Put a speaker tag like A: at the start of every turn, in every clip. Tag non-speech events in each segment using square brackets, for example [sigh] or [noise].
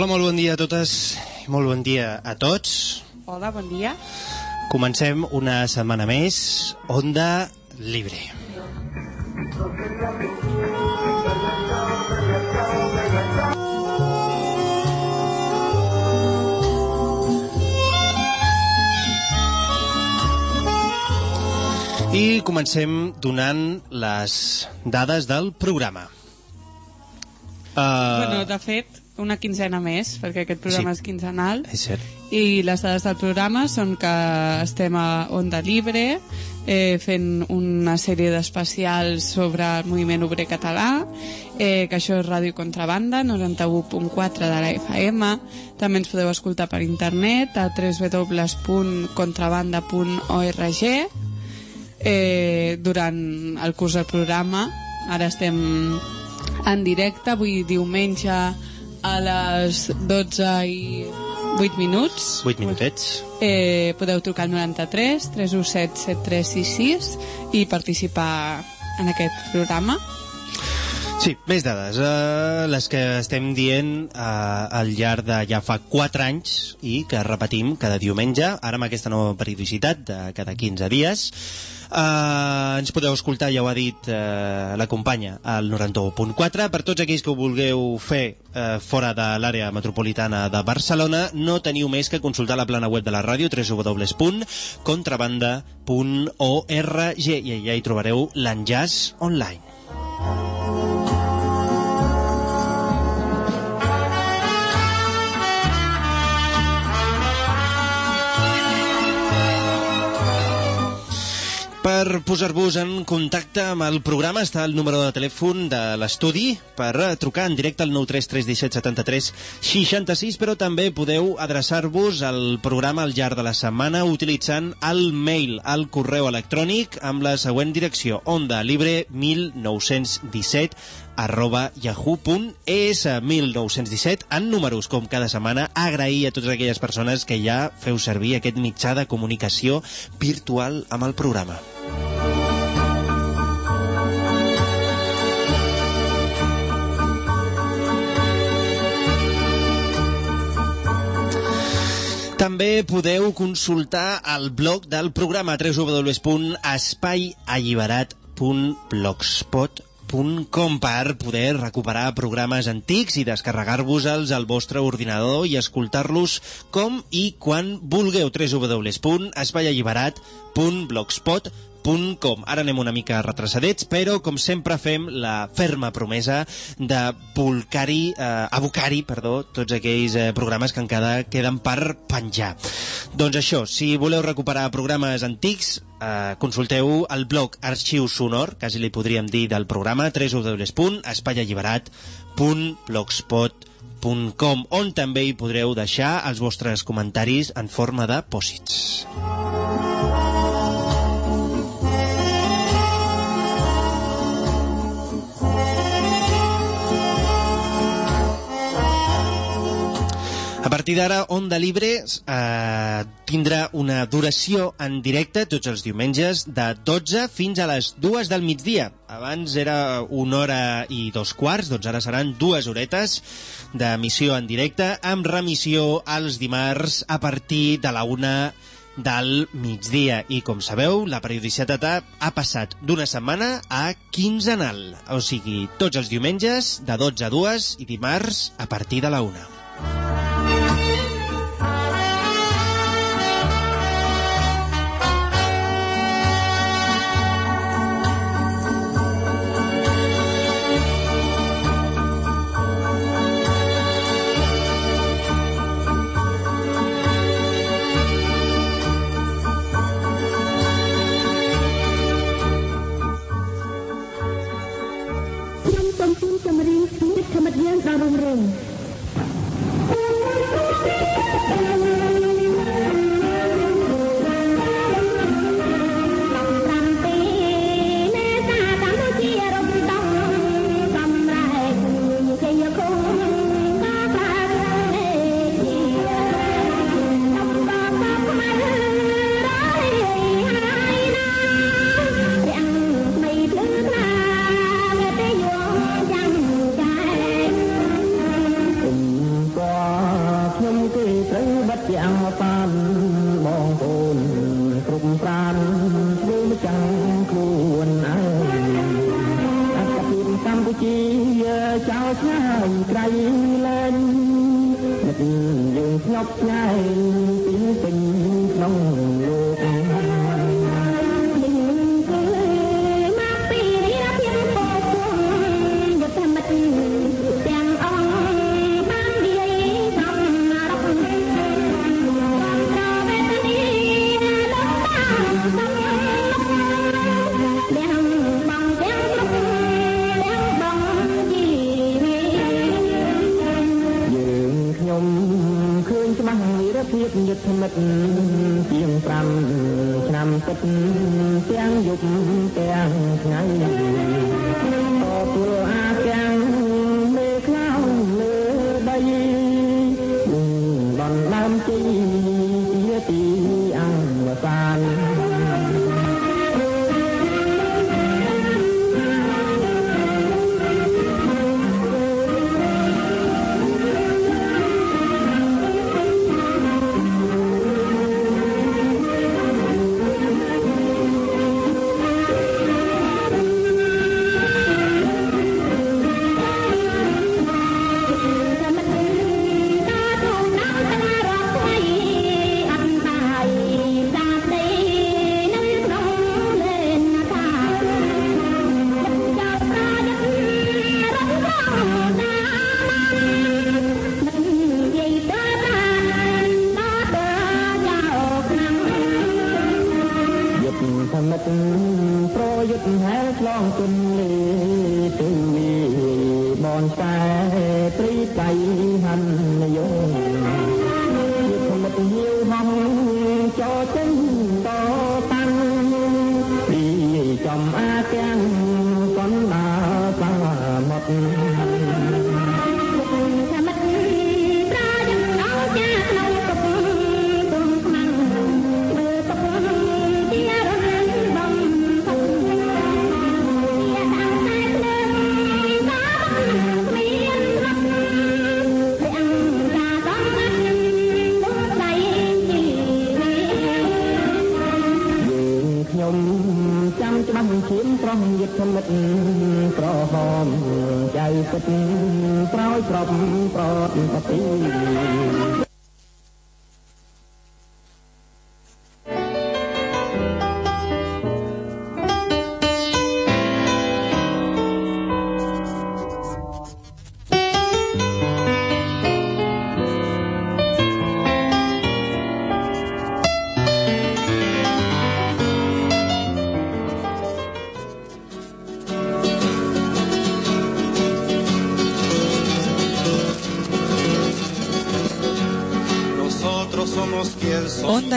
A: Hola, molt bon dia a totes i molt bon dia a tots.
B: Hola, bon dia.
A: Comencem una setmana més, Onda Libre. I comencem donant les dades del programa. Uh,
B: Bueno, de fet, una quinzena més, perquè aquest programa
A: Sí.
B: és quinzenal.
A: és cert.
B: I les dades del programa són que estem a Onda Libre, eh, fent una sèrie d'especials sobre el moviment obrer català, eh, que això és Ràdio Contrabanda, 91.4 de la FM. També ens podeu escoltar per internet a www.contrabanda.org eh, durant el curs del programa. Ara estem en directe, avui diumenge a les 12 i 8 minuts.
A: 8 minutets.
B: Eh, podeu trucar al 93 317 7366 i participar en aquest programa.
A: Sí, més dades. Uh, les que estem dient uh, al llarg de ja fa 4 anys i que repetim cada diumenge, ara amb aquesta nova periodicitat de cada 15 dies. Uh, ens podeu escoltar, ja ho ha dit uh, la companya, al 91.4. Per tots aquells que ho vulgueu fer uh, fora de l'àrea metropolitana de Barcelona, no teniu més que consultar la plana web de la ràdio, www.contrabanda.org i allà hi trobareu l'enllaç online. Per posar-vos en contacte amb el programa està el número de telèfon de l'estudi per eh, trucar en directe al 9331773 66, però també podeu adreçar-vos al programa al llarg de la setmana utilitzant el mail, el correu electrònic amb la següent direcció onda libre 1917 arroba yahoo.es 1917 en números, com cada setmana, agrair a totes aquelles persones que ja feu servir aquest mitjà de comunicació virtual amb el programa. També podeu consultar el blog del programa www.espaialliberat.blogspot.com www.radiocatalunya.com per poder recuperar programes antics i descarregar-vos-els al vostre ordinador i escoltar-los com i quan vulgueu. www.espaialliberat.blogspot.com www.radiotrinitat.com. Ara anem una mica retrocedets, però com sempre fem la ferma promesa de volcar-hi, eh, abocar-hi, perdó, tots aquells eh, programes que encara queden per penjar. Doncs això, si voleu recuperar programes antics, eh, consulteu el blog Arxiu Sonor, quasi li podríem dir del programa, www.espaialliberat.blogspot.com on també hi podreu deixar els vostres comentaris en forma de pòsits. A partir d'ara, Onda Libre eh, tindrà una duració en directe tots els diumenges de 12 fins a les 2 del migdia. Abans era una hora i dos quarts, doncs ara seran dues horetes d'emissió en directe amb remissió els dimarts a partir de la una del migdia. I, com sabeu, la periodicitat ha passat d'una setmana a quinzenal. O sigui, tots els diumenges de 12 a 2 i dimarts a partir de la una.
C: ព្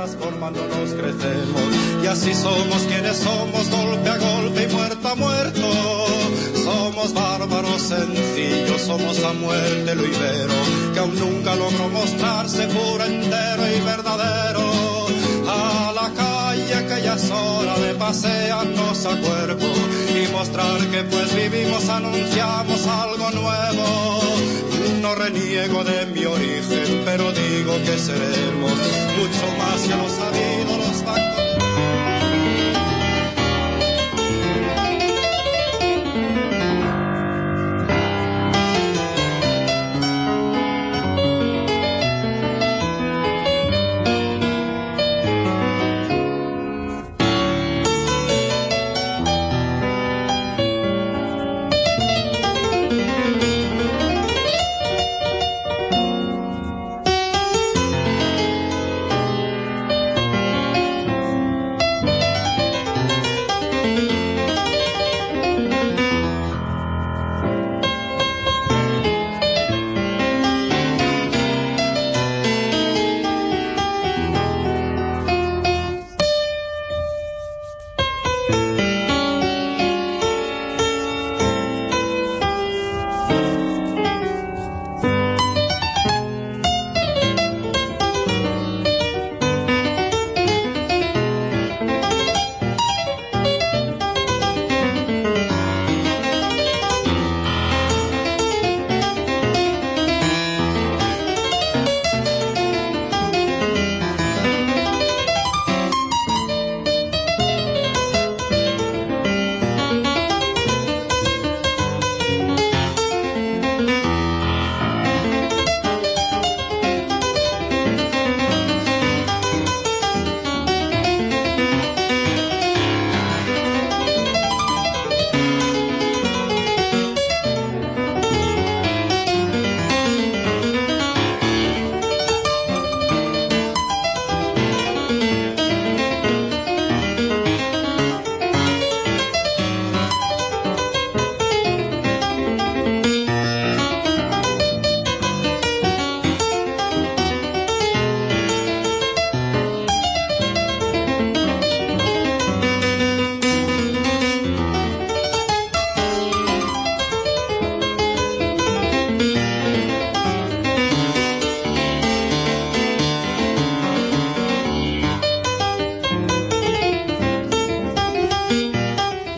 D: Transformándonos crecemos. Y así somos quienes somos, golpe a golpe y muerto a muerto. Somos bárbaros sencillos, somos a muerte lo ibero, que aún nunca logró mostrarse puro, entero y verdadero. A la calle que ya es hora de pasearnos a cuerpo y mostrar que pues vivimos, anunciamos algo nuevo. No reniego de mi origen, pero digo que seremos mucho más que los sabidos, los factos.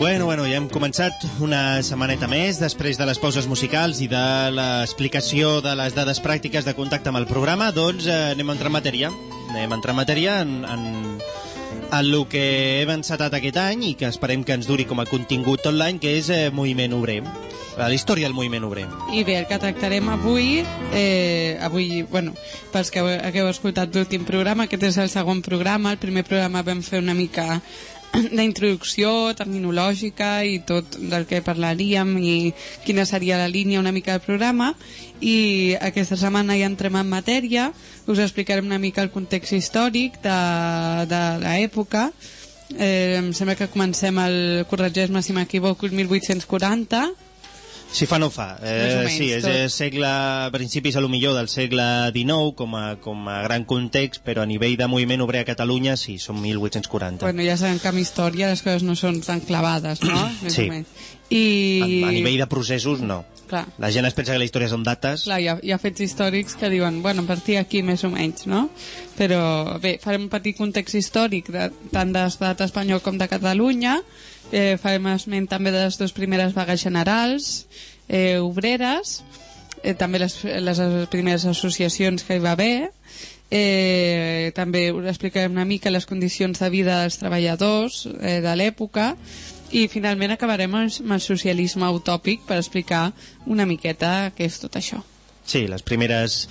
A: Bueno, bueno, ja hem començat una setmaneta més després de les pauses musicals i de l'explicació de les dades pràctiques de contacte amb el programa, doncs eh, anem a entrar en matèria. Anem a entrar en matèria en, en, en el que hem encetat aquest any i que esperem que ens duri com a contingut tot l'any, que és eh, Moviment Obrer. la història del moviment obrer.
B: I bé, el que tractarem avui, eh, avui, bueno, pels que heu, hagueu escoltat l'últim programa, aquest és el segon programa, el primer programa vam fer una mica [clears throat] d'introducció terminològica i tot del que parlaríem i quina seria la línia una mica del programa. I aquesta setmana ja entrem en matèria. Us explicarem una mica el context històric de, de l'època. Eh, em sembla que comencem el corregeix-me si m'equivoco el 1840
A: Si fa no fa. Eh,
B: menys,
A: sí, és,
B: tot.
A: és segle, principis a lo millor del segle XIX com a, com a gran context, però a nivell de moviment obrer a Catalunya sí, són 1840.
B: bueno, ja sabem que amb història les coses no són tan clavades no? Més
A: Sí.
B: I...
A: a, a nivell de processos, no.
B: Clar.
A: La gent es pensa que la història són dates.
B: Clar, hi ha, hi ha fets històrics que diuen, bueno, a partir d'aquí més o menys, no? Però bé, farem un petit context històric de, tant de l'estat espanyol com de Catalunya, eh, farem esment també de les dues primeres vagues generals, eh, obreres, eh, també les, les primeres associacions que hi va haver, eh, també us explicarem una mica les condicions de vida dels treballadors eh, de l'època i finalment acabarem amb el socialisme utòpic per explicar una miqueta què és tot això.
A: Sí, les primeres...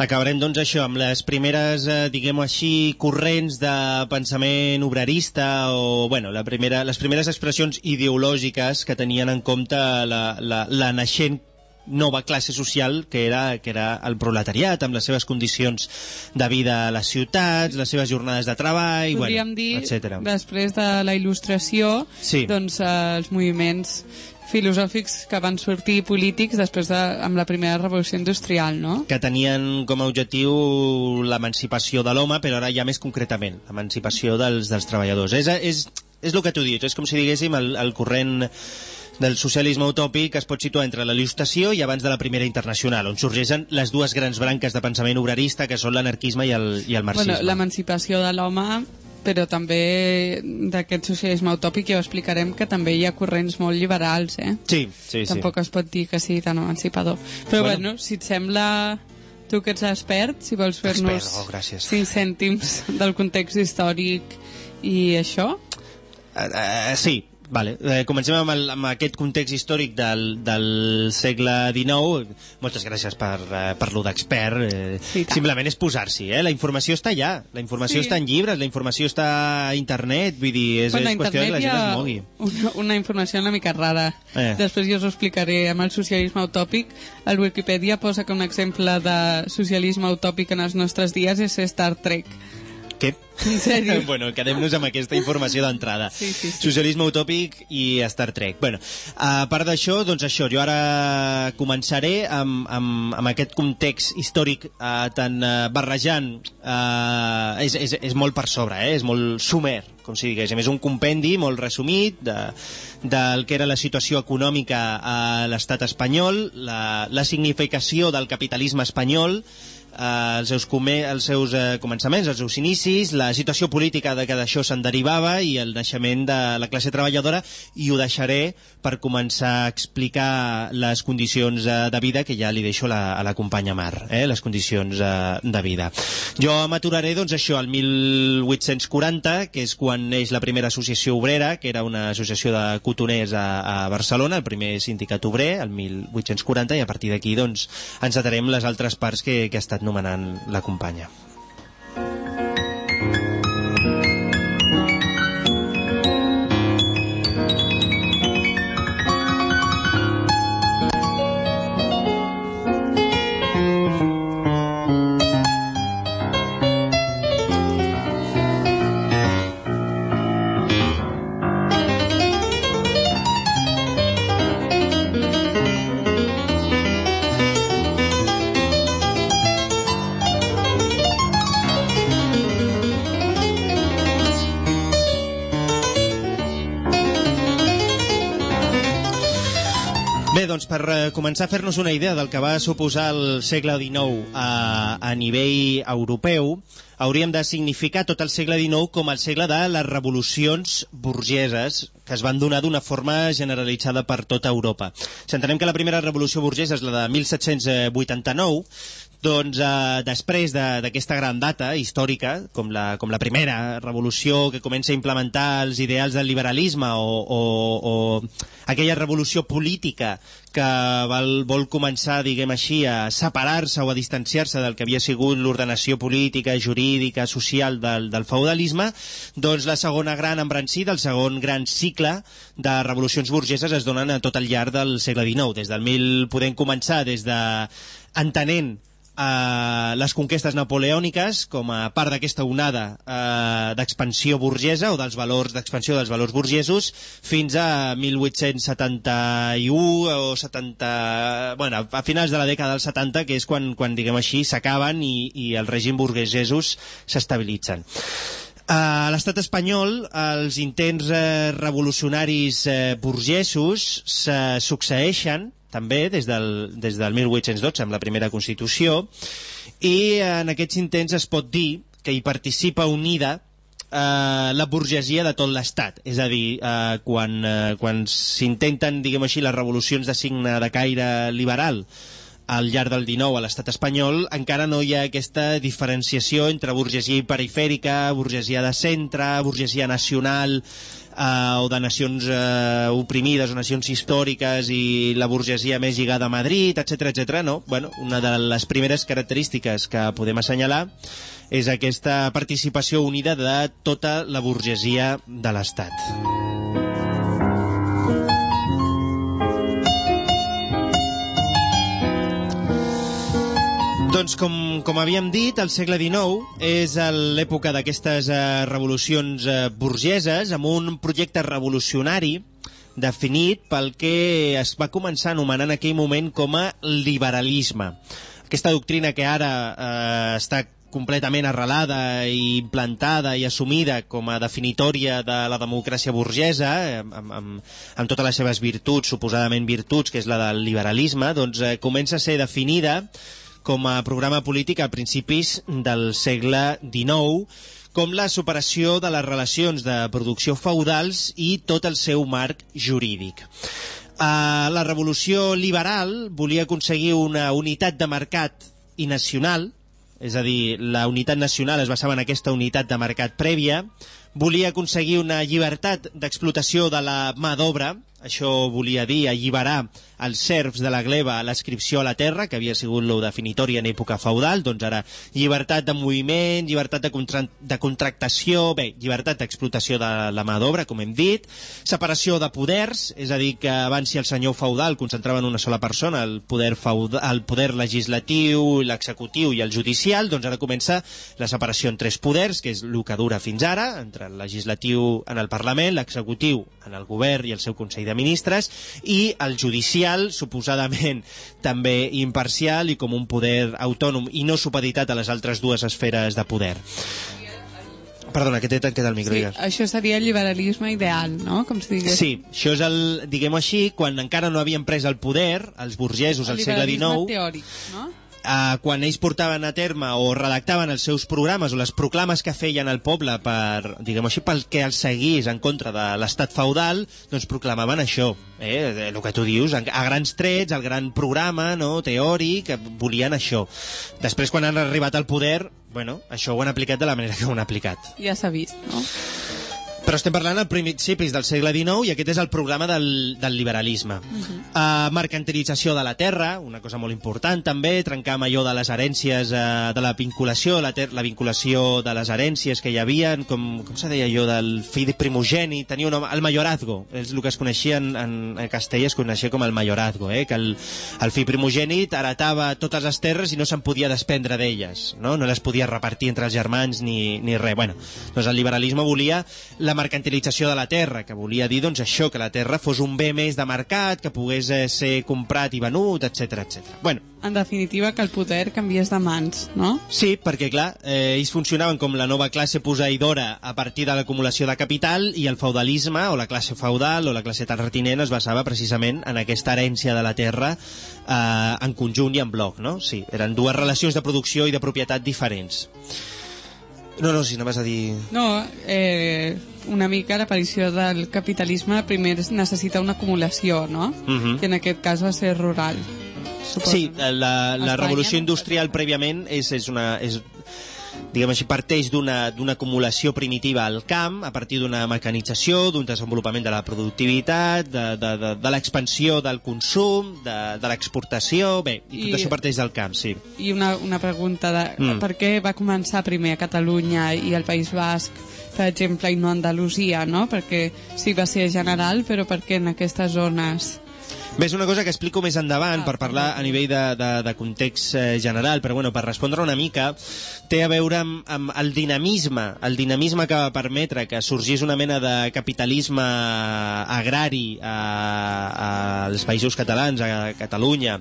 A: Acabarem, doncs, això, amb les primeres, eh, diguem-ho així, corrents de pensament obrerista o, bueno, la primera, les primeres expressions ideològiques que tenien en compte la, la, la naixent nova classe social que era, que era el proletariat amb les seves condicions de vida a les ciutats, les seves jornades de treball,
B: Podríem
A: bueno,
B: dir,
A: etc.
B: després de la il·lustració,
A: Sí.
B: doncs, eh, els moviments filosòfics que van sortir polítics després de, amb la primera revolució industrial, no?
A: que tenien com a objectiu l'emancipació de l'home, però ara ja més concretament, l'emancipació dels, dels treballadors. És, és, és el que tu dius, és com si diguéssim el, el corrent del socialisme utòpic es pot situar entre la il·lustració i abans de la primera internacional, on sorgeixen les dues grans branques de pensament obrerista, que són l'anarquisme i, el, i el marxisme.
B: Bueno, l'emancipació de l'home però també d'aquest socialisme utòpic ja ho explicarem que també hi ha corrents molt liberals, eh?
A: Sí, sí, sí.
B: Tampoc es pot dir que sigui tan emancipador. Però
A: Bueno.
B: bueno, si et sembla tu que ets expert, si vols fer-nos
A: oh, gràcies.
B: 5 cèntims del context històric i això,
A: Uh, uh, sí, vale. Uh, comencem amb, el, amb aquest context històric del, del segle XIX. Moltes gràcies per, uh, per lo d'expert. Uh,
B: Sí, tant.
A: simplement és posar-s'hi, eh? La informació està allà. La informació
B: Sí.
A: està en llibres, la informació està a internet, vull dir, és,
B: bueno,
A: és qüestió que la gent es mogui.
B: una, una informació una mica rara.
A: Eh.
B: Després jo us ho explicaré amb el socialisme utòpic. El Wikipedia posa que un exemple de socialisme utòpic en els nostres dies és Star Trek.
A: Què?
B: En sèrio? [laughs]
A: bueno, quedem-nos amb aquesta informació d'entrada.
B: Sí, sí, sí.
A: Socialisme utòpic i Star Trek. Bueno, a part d'això, doncs això, jo ara començaré amb, amb, amb aquest context històric eh, tan eh, barrejant. Eh, és, és, és molt per sobre, eh? és molt sumer, com si diguéssim. És un compendi molt resumit de, del que era la situació econòmica a l'estat espanyol, la, la significació del capitalisme espanyol, eh, els seus, come, els seus eh, començaments, els seus inicis, la situació política de que d'això se'n derivava i el naixement de la classe treballadora i ho deixaré per començar a explicar les condicions eh, de vida que ja li deixo la, a la companya Mar, eh, les condicions eh, de vida. Jo m'aturaré doncs això al 1840, que és quan neix la primera associació obrera, que era una associació de cotoners a, a Barcelona, el primer sindicat obrer, el 1840, i a partir d'aquí doncs, ens atarem les altres parts que, que ha estat nomenant la companya. Eh, començar a fer-nos una idea del que va suposar el segle XIX a, a nivell europeu, hauríem de significar tot el segle XIX com el segle de les revolucions burgeses que es van donar d'una forma generalitzada per tota Europa. Si entenem que la primera revolució burgesa és la de 1789, Doncs eh, després de- d'aquesta gran data històrica, com la, com la primera revolució que comença a implementar els ideals del liberalisme o, o, o aquella revolució política que vol, vol començar, diguem així, a separar-se o a distanciar-se del que havia sigut l'ordenació política, jurídica, social del, del feudalisme, doncs la segona gran embrancida, el segon gran cicle de revolucions burgeses es donen a tot el llarg del segle XIX. Des del mil podem començar des de entenent eh, les conquestes napoleòniques com a part d'aquesta onada eh, d'expansió burgesa o dels valors d'expansió dels valors burgesos fins a 1871 o 70... Bueno, a finals de la dècada dels 70, que és quan, quan diguem així, s'acaben i, i el règim burgesos s'estabilitzen. A l'estat espanyol, els intents eh, revolucionaris eh, burgesos se succeeixen també des del, des del 1812 amb la primera Constitució i en aquests intents es pot dir que hi participa unida eh, la burgesia de tot l'Estat. És a dir, eh, quan, eh, quan s'intenten, diguem així, les revolucions de signe de caire liberal al llarg del 19 a l'estat espanyol encara no hi ha aquesta diferenciació entre burgesia perifèrica, burgesia de centre, burgesia nacional eh, o de nacions eh, oprimides o nacions històriques i la burgesia més lligada a Madrid, etc etc. no? Bueno, una de les primeres característiques que podem assenyalar és aquesta participació unida de tota la burgesia de l'Estat. Doncs com, com havíem dit, el segle XIX és l'època d'aquestes eh, revolucions eh, burgeses amb un projecte revolucionari definit pel que es va començar a anomenar en aquell moment com a liberalisme. Aquesta doctrina que ara eh, està completament arrelada i implantada i assumida com a definitòria de la democràcia burgesa, eh, amb, amb, amb totes les seves virtuts, suposadament virtuts, que és la del liberalisme, doncs eh, comença a ser definida com a programa polític a principis del segle XIX com la superació de les relacions de producció feudals i tot el seu marc jurídic. La revolució liberal volia aconseguir una unitat de mercat i nacional, és a dir, la unitat nacional es basava en aquesta unitat de mercat prèvia, volia aconseguir una llibertat d'explotació de la mà d'obra, això volia dir alliberar els serfs de la gleba a l'adscripció a la terra, que havia sigut lo definitori en època feudal, doncs ara llibertat de moviment, llibertat de, contra de contractació, bé, llibertat d'explotació de la mà d'obra, com hem dit, separació de poders, és a dir, que abans si el senyor feudal concentrava en una sola persona el poder, feudal, el poder legislatiu, l'executiu i el judicial, doncs ara comença la separació en tres poders, que és el que dura fins ara, entre el legislatiu en el Parlament, l'executiu en el govern i el seu Consell de Ministres, i el judicial, suposadament [laughs] també imparcial i com un poder autònom i no supeditat a les altres dues esferes de poder. Perdona, que t'he tancat el micro,
B: Sí,
A: digues.
B: això seria el liberalisme ideal, no? Com si digués.
A: Sí, això és el, diguem-ho així, quan encara no havien pres el poder, els burgesos
B: el
A: al segle
B: liberalisme
A: XIX,
B: teòric, no?
A: Eh, quan ells portaven a terme o redactaven els seus programes o les proclames que feien al poble per, diguem així, pel que els seguís en contra de l'estat feudal, doncs proclamaven això, eh? el que tu dius, a grans trets, el gran programa no? teòric, volien això. Després, quan han arribat al poder, bueno, això ho han aplicat de la manera que ho han aplicat.
B: Ja s'ha vist, no?
A: Però estem parlant al principis del segle XIX i aquest és el programa del, del liberalisme. Uh -huh. uh, mercantilització de la terra, una cosa molt important també, trencar amb allò de les herències, uh, de la vinculació, la, ter la vinculació de les herències que hi havia, com, com se deia allò del fill primogeni, tenia un nom, el mayorazgo, és el que es coneixia en, en, en castell, es coneixia com el mayorazgo, eh? que el, el fill primogènit heretava totes les terres i no se'n podia desprendre d'elles, no? no les podia repartir entre els germans ni, ni res. Bueno, doncs el liberalisme volia la mercantilització de la terra, que volia dir doncs, això, que la terra fos un bé més de mercat, que pogués eh, ser comprat i venut, etc etc. Bueno,
B: En definitiva, que el poder canviés de mans, no?
A: Sí, perquè, clar, eh, ells funcionaven com la nova classe poseïdora a partir de l'acumulació de capital i el feudalisme, o la classe feudal, o la classe terratinent, es basava precisament en aquesta herència de la terra eh, en conjunt i en bloc, no? Sí, eren dues relacions de producció i de propietat diferents. No, no, si no vas a dir...
B: No, eh, una mica l'aparició del capitalisme primer es necessita una acumulació, no?
A: Mhm.
B: Que en aquest cas va ser rural. suposo.
A: Sí, la, la
B: Espanya,
A: revolució industrial prèviament és, és una... És, diguem així, parteix d'una acumulació primitiva al camp, a partir d'una mecanització, d'un desenvolupament de la productivitat, de, de, de, de l'expansió del consum, de, de l'exportació... Bé, i tot
B: I-
A: això parteix del camp, sí.
B: I una, una pregunta de
A: mm.
B: per què va començar primer a Catalunya i al País Basc, per exemple, i no a Andalusia, no? Perquè sí va ser general, però per què en aquestes zones?
A: Bé, és una cosa que explico més endavant
B: Ah,
A: per parlar a nivell de, de, de context eh, general, però bueno, per respondre una mica, té a veure amb, amb el dinamisme, el dinamisme que va permetre que sorgís una mena de capitalisme agrari a, als països catalans, a Catalunya.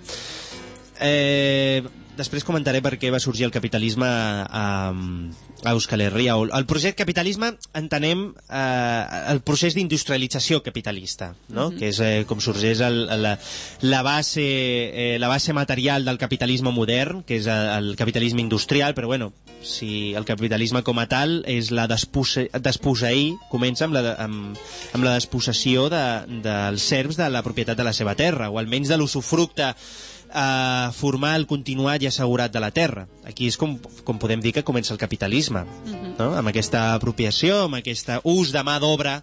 A: Eh, després comentaré per què va sorgir el capitalisme a, a Euskal Herria. El projecte capitalisme entenem eh, el procés d'industrialització capitalista, no? que és eh, com sorgeix el, la, la, base, eh, la base material del capitalisme modern, que és el, el capitalisme industrial, però bueno, si el capitalisme com a tal és la despose, desposeir, comença amb la, amb, amb la despossessió de, dels serfs de la propietat de la seva terra, o almenys de l'usufructe eh, formal, continuat i assegurat de la terra. Aquí és com, com podem dir que comença el capitalisme, no? amb aquesta apropiació, amb aquest ús de mà d'obra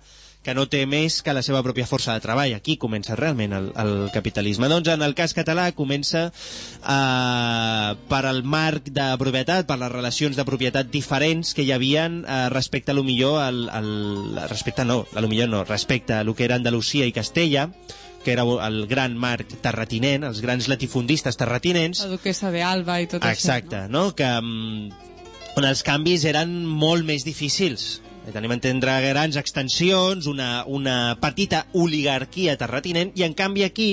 A: que no té més que la seva pròpia força de treball. Aquí comença realment el, el capitalisme. Doncs en el cas català comença eh, per al marc de propietat, per les relacions de propietat diferents que hi havien eh, respecte a lo millor al, al, respecte no, a lo millor no, respecte a lo que era Andalusia i Castella, que era el gran marc terratinent, els grans latifundistes terratinents,
B: La duquesa de Alba i tot
A: Exacte, no? Que, mm, on els canvis eren molt més difícils. Eh, Tenim a entendre grans extensions, una, una petita oligarquia terratinent, i en canvi aquí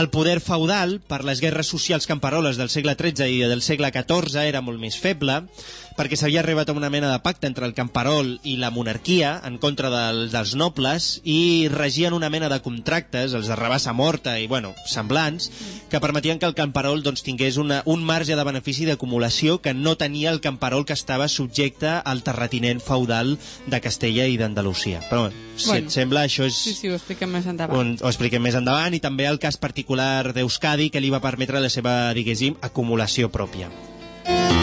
A: el poder feudal, per les guerres socials camperoles del segle XIII i del segle XIV, era molt més feble, perquè s'havia arribat a una mena de pacte entre el camperol i la monarquia en contra del, dels nobles i regien una mena de contractes, els de rebassa morta i, bueno, semblants, que permetien que el camperol doncs, tingués una, un marge de benefici d'acumulació que no tenia el camperol que estava subjecte al terratinent feudal de Castella i d'Andalusia. Però, bueno, si
B: Bueno.
A: et sembla, això és...
B: Sí, sí, ho expliquem més endavant.
A: On, ho expliquem més endavant, i també el cas particular d'Euskadi, que li va permetre la seva, diguéssim, acumulació pròpia. Bé,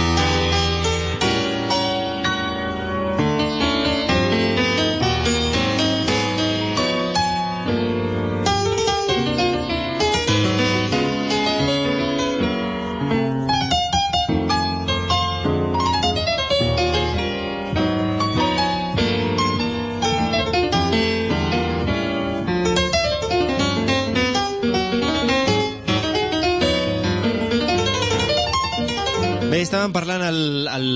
A: estàvem parlant al, al,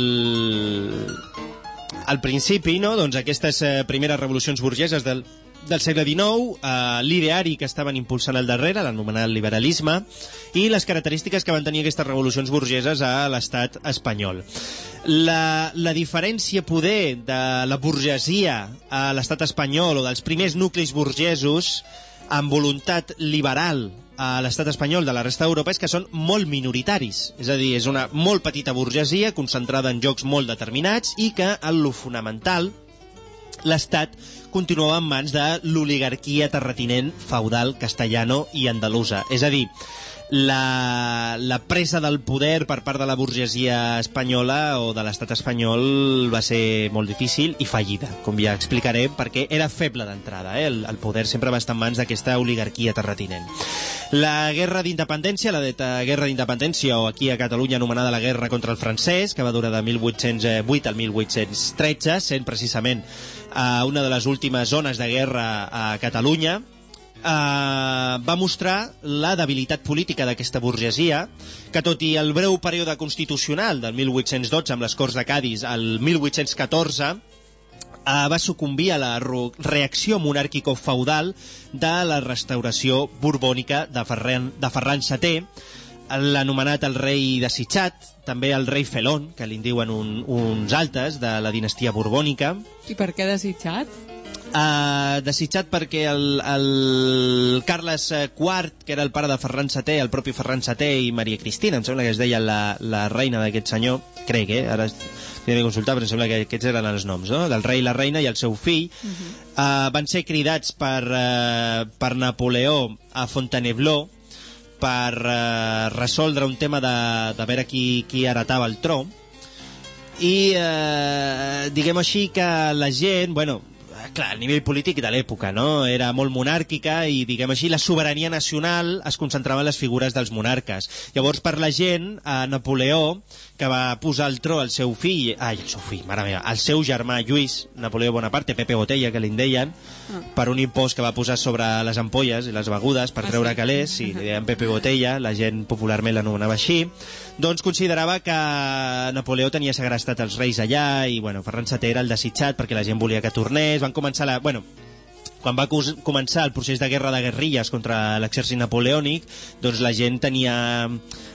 A: al principi, no?, doncs aquestes eh, primeres revolucions burgeses del, del segle XIX, eh, l'ideari que estaven impulsant al darrere, l'anomenat liberalisme, i les característiques que van tenir aquestes revolucions burgeses a l'estat espanyol. La, la diferència poder de la burgesia a l'estat espanyol o dels primers nuclis burgesos amb voluntat liberal a l'estat espanyol de la resta d'Europa és que són molt minoritaris. És a dir, és una molt petita burgesia concentrada en jocs molt determinats i que, en lo fonamental, l'Estat continuava en mans de l'oligarquia terratinent feudal castellano i andalusa. És a dir, la, la presa del poder per part de la burgesia espanyola o de l'estat espanyol va ser molt difícil i fallida, com ja explicaré, perquè era feble d'entrada. Eh? El, el poder sempre va estar en mans d'aquesta oligarquia terratinent. La guerra d'independència, la deta guerra d'independència, o aquí a Catalunya anomenada la guerra contra el francès, que va durar de 1808 al 1813, sent precisament a una de les últimes zones de guerra a Catalunya, eh, va mostrar la debilitat política d'aquesta burgesia, que tot i el breu període constitucional del 1812 amb les Corts de Cádiz al 1814, eh, va sucumbir a la reacció monàrquico-feudal de la restauració borbònica de Ferran, de Ferran VII, l'anomenat el rei desitjat, també el rei Felón, que li en diuen un, uns altes de la dinastia borbònica,
B: I per què desitjat?
A: Uh, desitjat perquè el, el Carles IV, que era el pare de Ferran VII, el propi Ferran VII i Maria Cristina, em sembla que es deia la, la reina d'aquest senyor, crec, eh? Ara tinc de consultar, però em sembla que aquests eren els noms, no? Del rei, la reina i el seu fill. Uh -huh. uh, van ser cridats per, uh, per Napoleó a Fontainebleau per eh, resoldre un tema de, de veure qui, qui heretava el tron i eh, diguem així que la gent, bueno, clar, a nivell polític de l'època, no? Era molt monàrquica i, diguem així, la sobirania nacional es concentrava en les figures dels monarques. Llavors, per la gent, a Napoleó, que va posar al tro al seu fill, ai, el seu fill, mare meva, el seu germà Lluís, Napoleó Bonaparte, Pepe Botella, que li deien, per un impost que va posar sobre les ampolles i les begudes per
B: Ah,
A: treure
B: sí?
A: calés, sí, li deien Pepe Botella, la gent popularment l'anomenava així, doncs considerava que Napoleó tenia segrestat els reis allà i, bueno, Ferran VII era el desitjat perquè la gent volia que tornés, van començar la... Bueno, quan va començar el procés de guerra de guerrilles contra l'exèrcit napoleònic, doncs la gent tenia...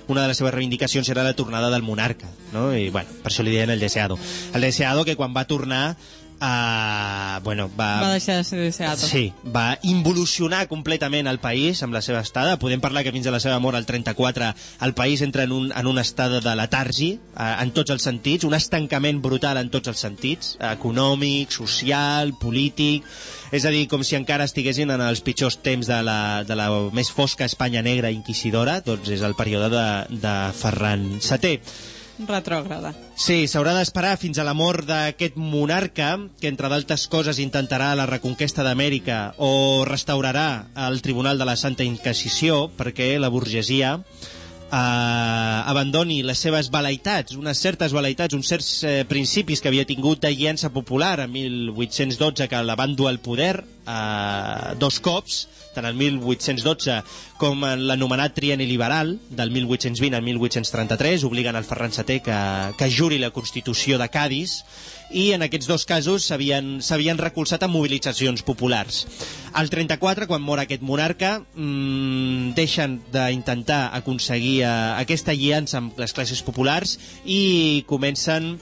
A: Una de les seves reivindicacions era la tornada del monarca, no? I, bueno, per això li deien el deseado. El deseado que quan va tornar... Uh, bueno, va,
B: Va deixar de ser deseado.
A: Sí, va involucionar completament el país amb la seva estada. Podem parlar que fins a la seva mort, al 34, el país entra en un, en una estada de letargi, eh, en tots els sentits, un estancament brutal en tots els sentits, econòmic, social, polític... És a dir, com si encara estiguessin en els pitjors temps de la, de la més fosca Espanya negra inquisidora, doncs és el període de, de Ferran VII.
B: Retrògrada.
A: Sí, s'haurà d'esperar fins a la mort d'aquest monarca, que entre d'altres coses intentarà la reconquesta d'Amèrica o restaurarà el Tribunal de la Santa Inquisició, perquè la burgesia eh, abandoni les seves velaitats, unes certes velaitats, uns certs eh, principis que havia tingut de guiança popular en 1812, que la van dur al poder eh, dos cops, tant el 1812 com en l'anomenat trienni liberal del 1820 al 1833 obliguen al Ferran VII que, que juri la Constitució de Cádiz i en aquests dos casos s'havien recolzat en mobilitzacions populars. Al 34, quan mor aquest monarca, mmm, deixen d'intentar aconseguir eh, aquesta aliança amb les classes populars i comencen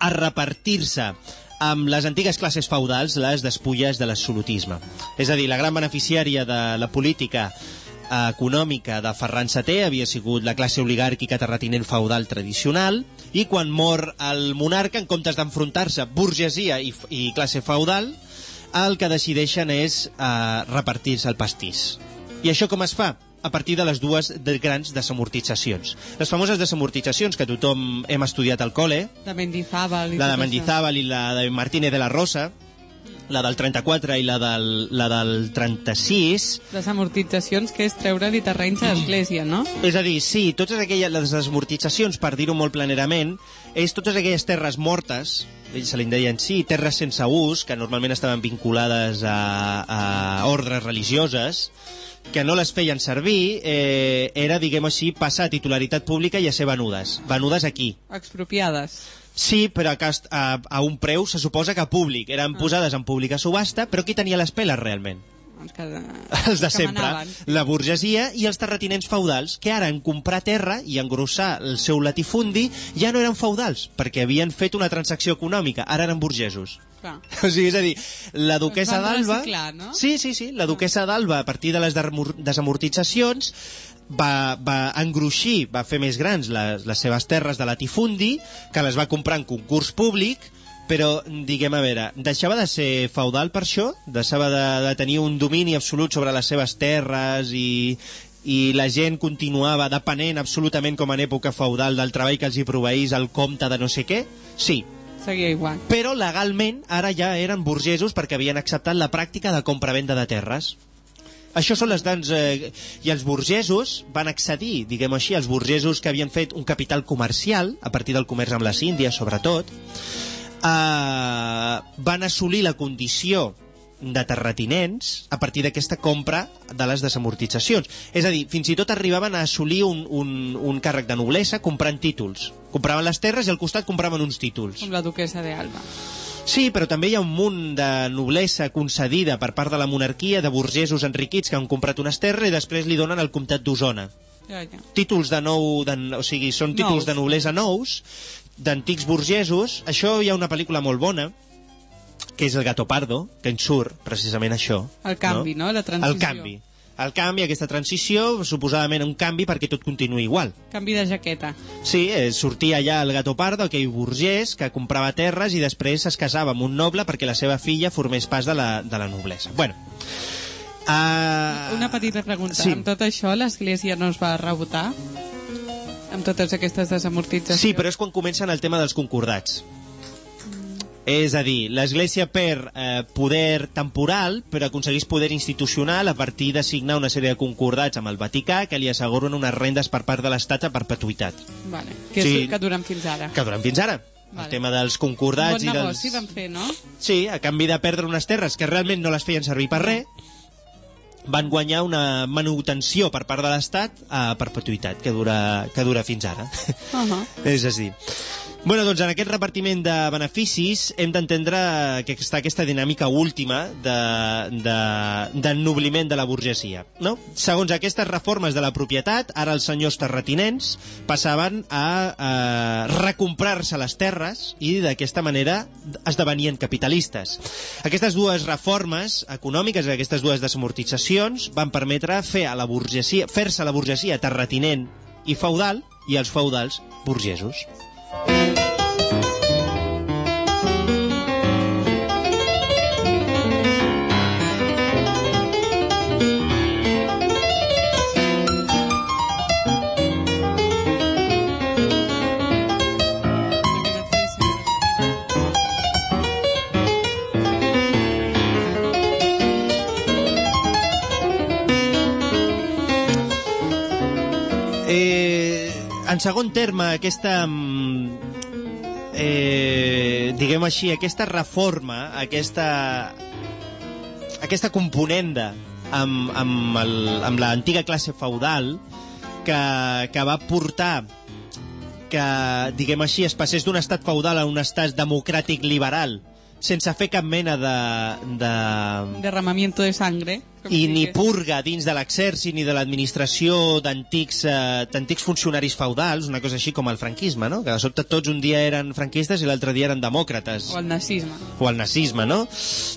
A: a repartir-se amb les antigues classes feudals les despulles de l'assolutisme. És a dir, la gran beneficiària de la política eh, econòmica de Ferran VII havia sigut la classe oligàrquica terratinent feudal tradicional i quan mor el monarca, en comptes d'enfrontar-se burgesia i, i classe feudal, el que decideixen és eh, repartir-se el pastís. I això com es fa? A partir de les dues de grans desamortitzacions. Les famoses desamortitzacions que tothom hem estudiat al col·le,
B: De Mendizábal.
A: la de. Mendizábal i la de Martínez de la Rosa, la del 34 i la del, la del 36,
B: Les amortitzacions, que és treure-li terrenys a l'església, no?
A: és a dir, sí, totes aquelles les desamortitzacions, per dir-ho molt planerament, és totes aquelles terres mortes, se li en deien sí, terres sense ús, que normalment estaven vinculades a, a ordres religioses, que no les feien servir, eh, era, diguem així, passar a titularitat pública i a ser venudes. Venudes aquí.
B: Expropiades.
A: Sí, però a, a, a un preu se suposa que públic. Eren posades en pública subhasta, però qui tenia les peles realment?
B: Els, que,
A: Els de
B: que
A: sempre.
B: manaven.
A: La burgesia i els terratinents feudals, que ara en comprar terra i engrossar el seu latifundi ja no eren feudals, perquè havien fet una transacció econòmica, ara eren burgesos.
B: Clar. [laughs]
A: O sigui, és a dir, la duquesa
B: van
A: d'Alba...
B: no?
A: Sí, sí, sí. La duquesa d'Alba, a partir de les desamortitzacions, va, va engruixir, va fer més grans les, les seves terres de latifundi, que les va comprar en concurs públic, però, diguem, a veure, deixava de ser feudal per això? Deixava de, de tenir un domini absolut sobre les seves terres i, i la gent continuava depenent absolutament com en època feudal del treball que els hi proveís el comte de no sé què? Sí,
B: Seguia igual.
A: però legalment ara ja eren burgesos perquè havien acceptat la pràctica de compra-venda de terres. Això són les grans... Eh, I els burgesos van accedir, diguem així, els burgesos que havien fet un capital comercial, a partir del comerç amb les Índies, sobretot, eh, van assolir la condició de terratinents a partir d'aquesta compra de les desamortitzacions. És a dir, fins i tot arribaven a assolir un, un, un càrrec de noblesa comprant títols. Compraven les terres i al costat compraven uns títols.
B: Com la duquesa de Alba.
A: Sí, però també hi ha un munt de noblesa concedida per part de la monarquia de burgesos enriquits que han comprat unes terres i després li donen el comtat d'Osona.
B: Ja, ja.
A: Títols de nou... De, o sigui, són títols
B: Nous.
A: de noblesa nous, d'antics burgesos. Això hi ha una pel·lícula molt bona, que és El gato pardo, que en surt precisament això.
B: El canvi, no? La transició.
A: El canvi. El canvi, aquesta transició, suposadament un canvi perquè tot continuï igual.
B: Canvi de jaqueta.
A: Sí, eh, sortia allà el gato pardo, aquell burgès que comprava terres i després es casava amb un noble perquè la seva filla formés pas de la, de la noblesa. Bueno, Uh,
B: Una petita pregunta.
A: sí.
B: Amb tot això, l'Església no es va rebotar? Amb totes aquestes desamortitzacions?
A: Sí, però és quan comencen el tema dels concordats. És a dir, l'Església perd eh, poder temporal, però aconsegueix poder institucional a partir de signar una sèrie de concordats amb el Vaticà que li asseguren unes rendes per part de l'Estat a perpetuïtat,
B: Vale. Que,
A: Sí.
B: que duren fins ara.
A: que duren fins ara.
B: Vale.
A: El tema dels
B: Un
A: concordats
B: bon
A: i dels...
B: negoci van fer, no?
A: Sí, a canvi de perdre unes terres que realment no les feien servir per res, van guanyar una manutenció per part de l'Estat a perpetuïtat, que dura, que dura fins ara.
B: Uh [laughs] -huh.
A: És a dir... Bueno, doncs en aquest repartiment de beneficis hem d'entendre que està aquesta dinàmica última de, de, d'ennobliment de la burgesia. No? Segons aquestes reformes de la propietat, ara els senyors terratinents passaven a, a recomprar-se les terres i d'aquesta manera esdevenien capitalistes. Aquestes dues reformes econòmiques, aquestes dues desamortitzacions, van permetre fer a la fer-se la burgesia terratinent i feudal i els feudals burgesos. Eh, segon terme, aquesta... mm, Eh, diguem així, aquesta reforma, aquesta, aquesta componenda amb, amb, el, amb l'antiga classe feudal que, que va portar que, diguem així, es passés d'un estat feudal a un estat democràtic liberal sense fer cap mena de, de,
B: Derramamiento de sangre.
A: i ni purga dins de l'exèrcit ni de l'administració d'antics eh, funcionaris feudals, una cosa així com el franquisme, no? que de sobte tots un dia eren franquistes i l'altre dia eren demòcrates
B: O el nazisme.
A: o el nazisme, no?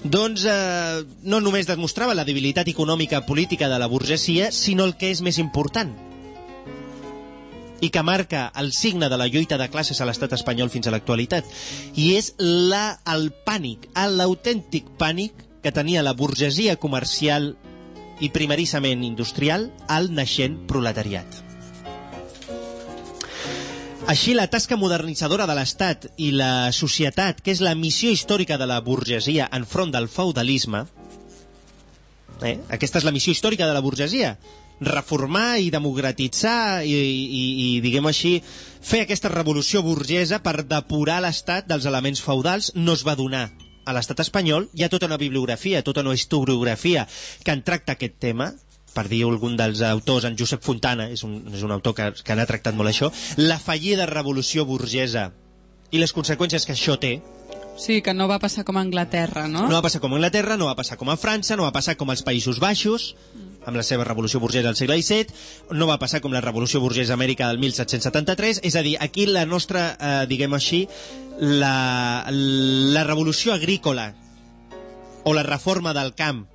A: Doncs eh, no només demostrava la debilitat econòmica política de la burgesia, sinó el que és més important, i que marca el signe de la lluita de classes a l'estat espanyol fins a l'actualitat. I és la, el pànic, l'autèntic pànic que tenia la burgesia comercial i primerissament industrial al naixent proletariat. Així, la tasca modernitzadora de l'Estat i la societat, que és la missió històrica de la burgesia enfront del feudalisme, eh? aquesta és la missió històrica de la burgesia, reformar i democratitzar i, i, i diguem així, fer aquesta revolució burgesa per depurar l'Estat dels elements feudals no es va donar a l'estat espanyol. Hi ha tota una bibliografia, tota una historiografia que en tracta aquest tema, per dir algun dels autors, en Josep Fontana, és un, és un autor que, que n'ha tractat molt això, la fallida revolució burgesa i les conseqüències que això té,
B: Sí, que no va passar com a Anglaterra, no?
A: no va passar com a Anglaterra, no va passar com a França, no va passar com als Països Baixos, amb la seva revolució burgesa del segle XVII, no va passar com la revolució burgesa Amèrica del 1773, és a dir, aquí la nostra, eh, diguem així, la, la revolució agrícola o la reforma del camp,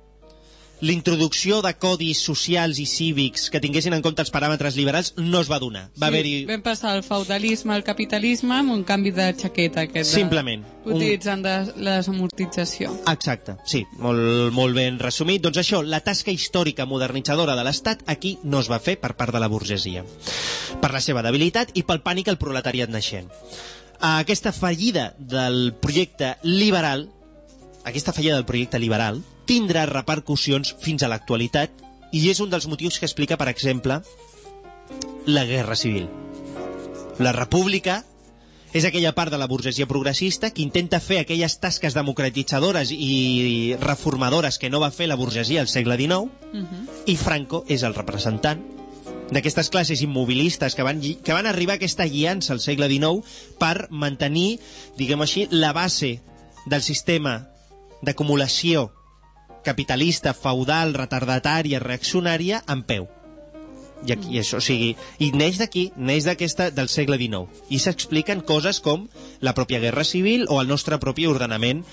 A: l'introducció de codis socials i cívics que tinguessin en compte els paràmetres liberals no es va donar. Va
B: sí,
A: haver-hi...
B: Vam passar del feudalisme al capitalisme amb un canvi de xaqueta. Aquest de-
A: Simplement. Un-
B: Utilitzant de, la desamortització.
A: Exacte, sí, molt, molt ben resumit. Doncs això, la tasca històrica modernitzadora de l'Estat aquí no es va fer per part de la burgesia. Per la seva debilitat i pel pànic al proletariat naixent. Aquesta fallida del projecte liberal, aquesta fallida del projecte liberal, tindrà repercussions fins a l'actualitat i és un dels motius que explica, per exemple, la Guerra Civil. La república és aquella part de la burgesia progressista que intenta fer aquelles tasques democratitzadores i reformadores que no va fer la burgesia al segle XIX
B: Uh -huh.
A: i Franco és el representant d'aquestes classes immobilistes que van, que van arribar a aquesta guiança al segle XIX per mantenir, diguem així, la base del sistema d'acumulació capitalista, feudal, retardatària, reaccionària, en peu. I, aquí, i això, o sigui, i neix d'aquí, neix d'aquesta del segle XIX. I s'expliquen coses com la pròpia guerra civil o el nostre propi ordenament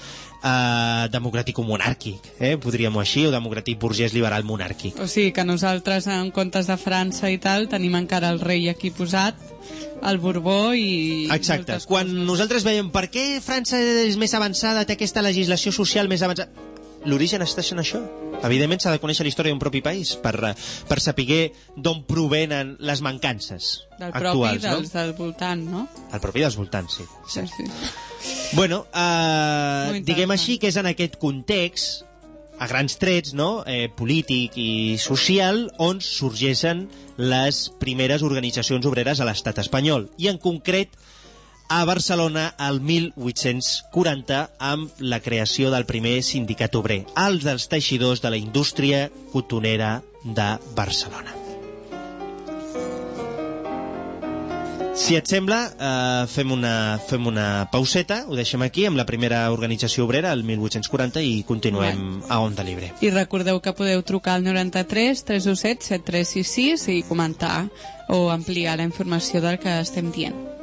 A: eh, democràtic-monàrquic, eh, podríem-ho així, o democràtic burgès liberal monàrquic.
B: O sigui que nosaltres, en comptes de França i tal, tenim encara el rei aquí posat, el Borbó i...
A: Exacte. Quan
B: coses.
A: nosaltres veiem per què França és més avançada, té aquesta legislació social més avançada... L'origen està en això. Evidentment s'ha de conèixer la història d'un propi país per, per saber d'on provenen les mancances
B: Del propi
A: actuals,
B: dels
A: no?
B: del voltant, no?
A: El propi dels voltants, sí.
B: Sí, sí.
A: Bueno, eh, diguem així que és en aquest context, a grans trets, no? eh, polític i social, on sorgeixen les primeres organitzacions obreres a l'estat espanyol. I en concret, a Barcelona el 1840 amb la creació del primer sindicat obrer, els dels teixidors de la indústria cotonera de Barcelona. Si et sembla, eh, fem, una, fem una pauseta, ho deixem aquí, amb la primera organització obrera, el 1840, i continuem a Onda Libre.
B: I recordeu que podeu trucar al 93 317 7366 i comentar o ampliar la informació del que estem dient.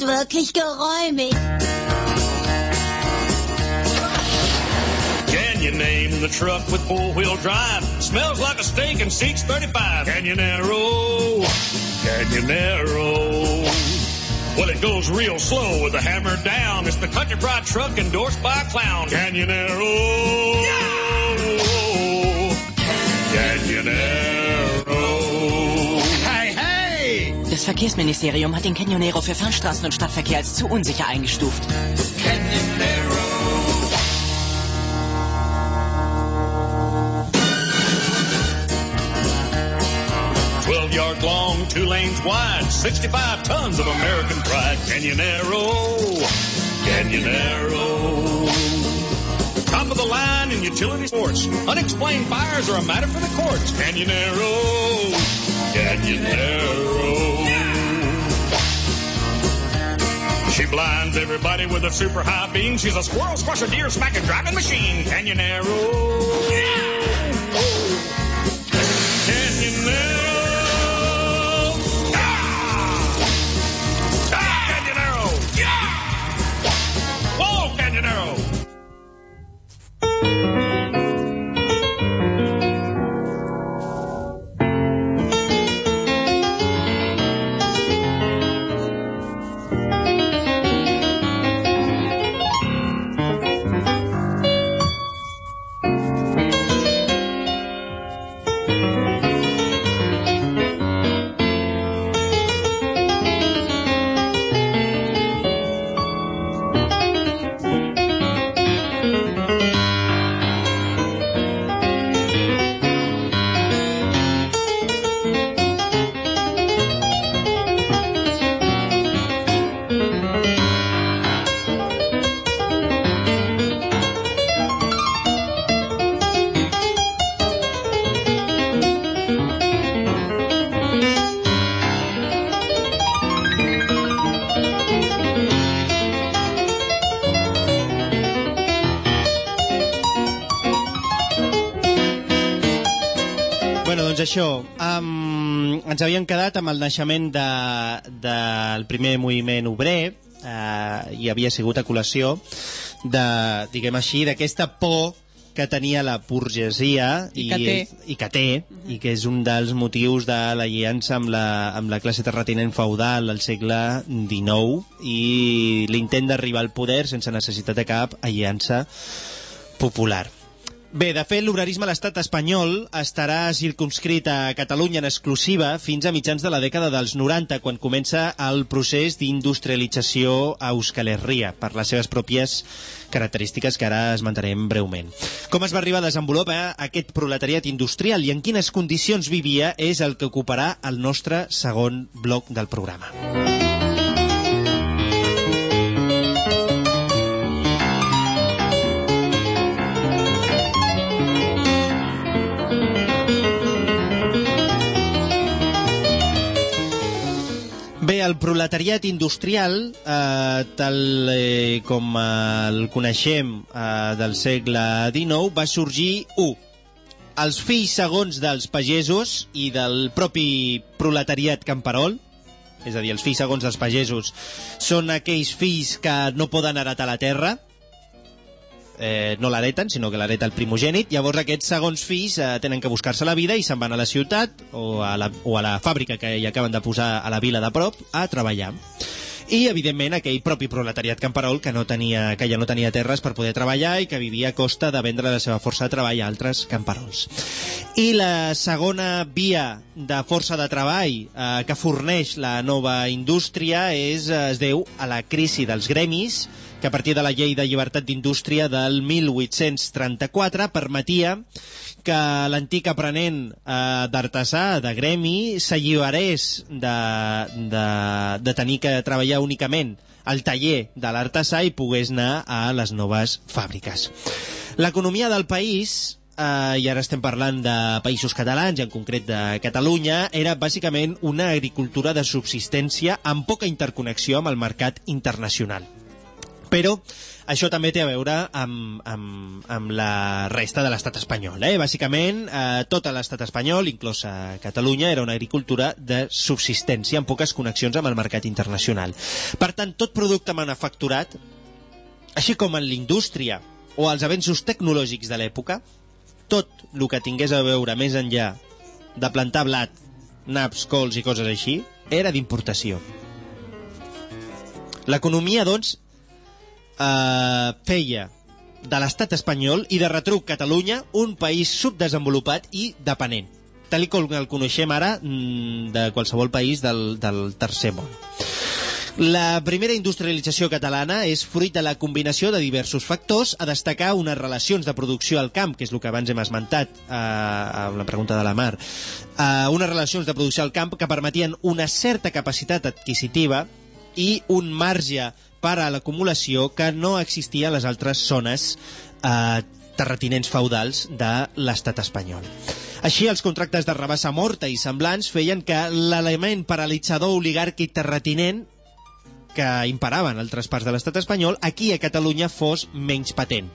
E: Ist wirklich geräumig.
F: Can you name the truck with four-wheel drive? Smells like a steak and seats 35. Canyonero, Canyonero. Well, it goes real slow with the hammer down. It's the country pride truck endorsed by a clown. Canyonero. Canyonero.
G: Das Verkehrsministerium hat den Canyonero für Fernstraßen und Stadtverkehr als zu unsicher eingestuft.
F: Twelve yard long, two lanes wide, 65 tons of American pride. Canyonero, Canyonero. Top of the line in utility sports. Unexplained fires are a matter for the courts. Canyonero, Canyonero. She blinds everybody with a super high beam. She's a squirrel squasher, deer smack, smacking driving machine. Canyonero. Canyonero.
A: Havíem quedat amb el naixement de, del primer moviment obrer, uh, i havia sigut a col·lació de, diguem així, d'aquesta por que tenia la burgesia
B: I que té.
A: i que té, i que és un dels motius de l'aliança amb, la, amb la classe terratinent feudal al segle XIX i l'intent d'arribar al poder sense necessitat de cap aliança popular. Bé, de fet, l'obrarisme a l'estat espanyol estarà circumscrit a Catalunya en exclusiva fins a mitjans de la dècada dels 90, quan comença el procés d'industrialització a Euskal Herria, per les seves pròpies característiques que ara esmentarem breument. Com es va arribar a desenvolupar aquest proletariat industrial i en quines condicions vivia és el que ocuparà el nostre segon bloc del programa. Bé, el proletariat industrial, eh, tal eh, com eh, el coneixem eh, del segle XIX, va sorgir, un, els fills segons dels pagesos i del propi proletariat camperol, és a dir, els fills segons dels pagesos són aquells fills que no poden heretar la terra, eh, no l'hereten, sinó que l'hereta el primogènit. Llavors aquests segons fills eh, tenen que buscar-se la vida i se'n van a la ciutat o a la, o a la fàbrica que hi acaben de posar a la vila de prop a treballar. I, evidentment, aquell propi proletariat camperol que, no tenia, que ja no tenia terres per poder treballar i que vivia a costa de vendre la seva força de treball a altres camperols. I la segona via de força de treball eh, que forneix la nova indústria és, eh, es deu a la crisi dels gremis, que a partir de la llei de llibertat d'indústria del 1834 permetia que l'antic aprenent eh, d'artesà, de gremi, s'alliberés de, de, de tenir que treballar únicament al taller de l'artesà i pogués anar a les noves fàbriques. L'economia del país eh, i ara estem parlant de països catalans, en concret de Catalunya, era bàsicament una agricultura de subsistència amb poca interconnexió amb el mercat internacional. Però això també té a veure amb, amb, amb la resta de l'estat espanyol. Eh? Bàsicament, eh, tot l'estat espanyol, inclòs a Catalunya, era una agricultura de subsistència amb poques connexions amb el mercat internacional. Per tant, tot producte manufacturat, així com en l'indústria o els avenços tecnològics de l'època, tot el que tingués a veure més enllà de plantar blat, naps, cols i coses així, era d'importació. L'economia, doncs, eh, feia de l'estat espanyol i de retruc Catalunya un país subdesenvolupat i dependent, tal com el coneixem ara mm, de qualsevol país del, del tercer món. La primera industrialització catalana és fruit de la combinació de diversos factors, a destacar unes relacions de producció al camp, que és el que abans hem esmentat eh, amb la pregunta de la Mar, eh, unes relacions de producció al camp que permetien una certa capacitat adquisitiva i un marge per a l'acumulació que no existia a les altres zones eh, terratinents feudals de l'estat espanyol. Així, els contractes de rebassa morta i semblants feien que l'element paralitzador oligàrquic terratinent que imperaven en altres parts de l'estat espanyol, aquí a Catalunya fos menys patent,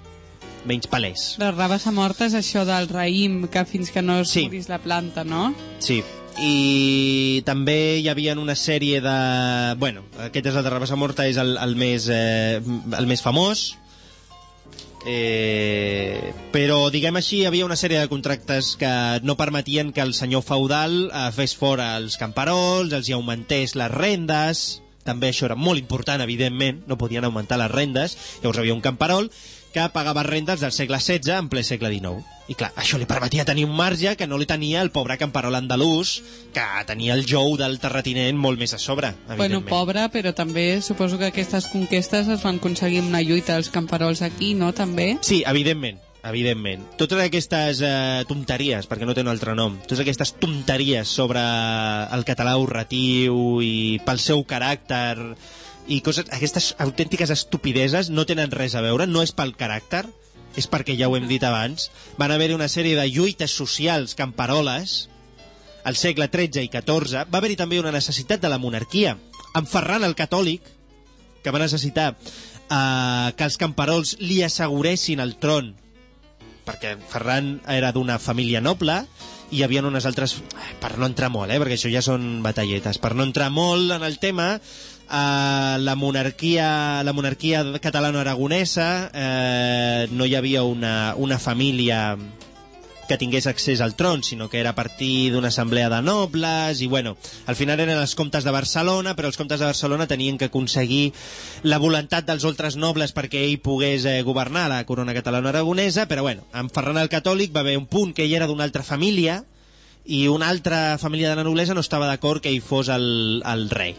A: menys palès.
B: La rabassa morta és això del raïm, que fins que no es
A: Sí.
B: la planta, no?
A: Sí, i també hi havia una sèrie de... Bueno, aquest és el de Rabassa Morta, és el, el, més, eh, el més famós, eh, però, diguem així, hi havia una sèrie de contractes que no permetien que el senyor feudal eh, fes fora els camperols, els hi augmentés les rendes, també això era molt important, evidentment, no podien augmentar les rendes, llavors hi havia un camperol que pagava rendes del segle XVI en ple segle XIX. I clar, això li permetia tenir un marge que no li tenia el pobre camperol andalús, que tenia el jou del terratinent molt més a sobre,
B: Bueno, pobre, però també suposo que aquestes conquestes es van aconseguir amb una lluita dels camperols aquí, no? També?
A: Sí, evidentment, evidentment. Totes aquestes eh, tonteries, perquè no té un altre nom, totes aquestes tonteries sobre el català urratiu i pel seu caràcter i coses, aquestes autèntiques estupideses no tenen res a veure, no és pel caràcter, és perquè ja ho hem dit abans, van haver-hi una sèrie de lluites socials camperoles al segle XIII i XIV, va haver-hi també una necessitat de la monarquia. En Ferran el Catòlic, que va necessitar eh, que els camperols li asseguressin el tron perquè Ferran era d'una família noble i hi havia unes altres... Per no entrar molt, eh, perquè això ja són batalletes. Per no entrar molt en el tema, eh, la monarquia, la monarquia catalano-aragonesa eh, no hi havia una, una família que tingués accés al tron, sinó que era a partir d'una assemblea de nobles, i bueno, al final eren els comtes de Barcelona, però els comtes de Barcelona tenien que aconseguir la voluntat dels altres nobles perquè ell pogués eh, governar la corona catalana-aragonesa, però bueno, amb Ferran el Catòlic va haver un punt que ell era d'una altra família, i una altra família de la noblesa no estava d'acord que ell fos el, el rei.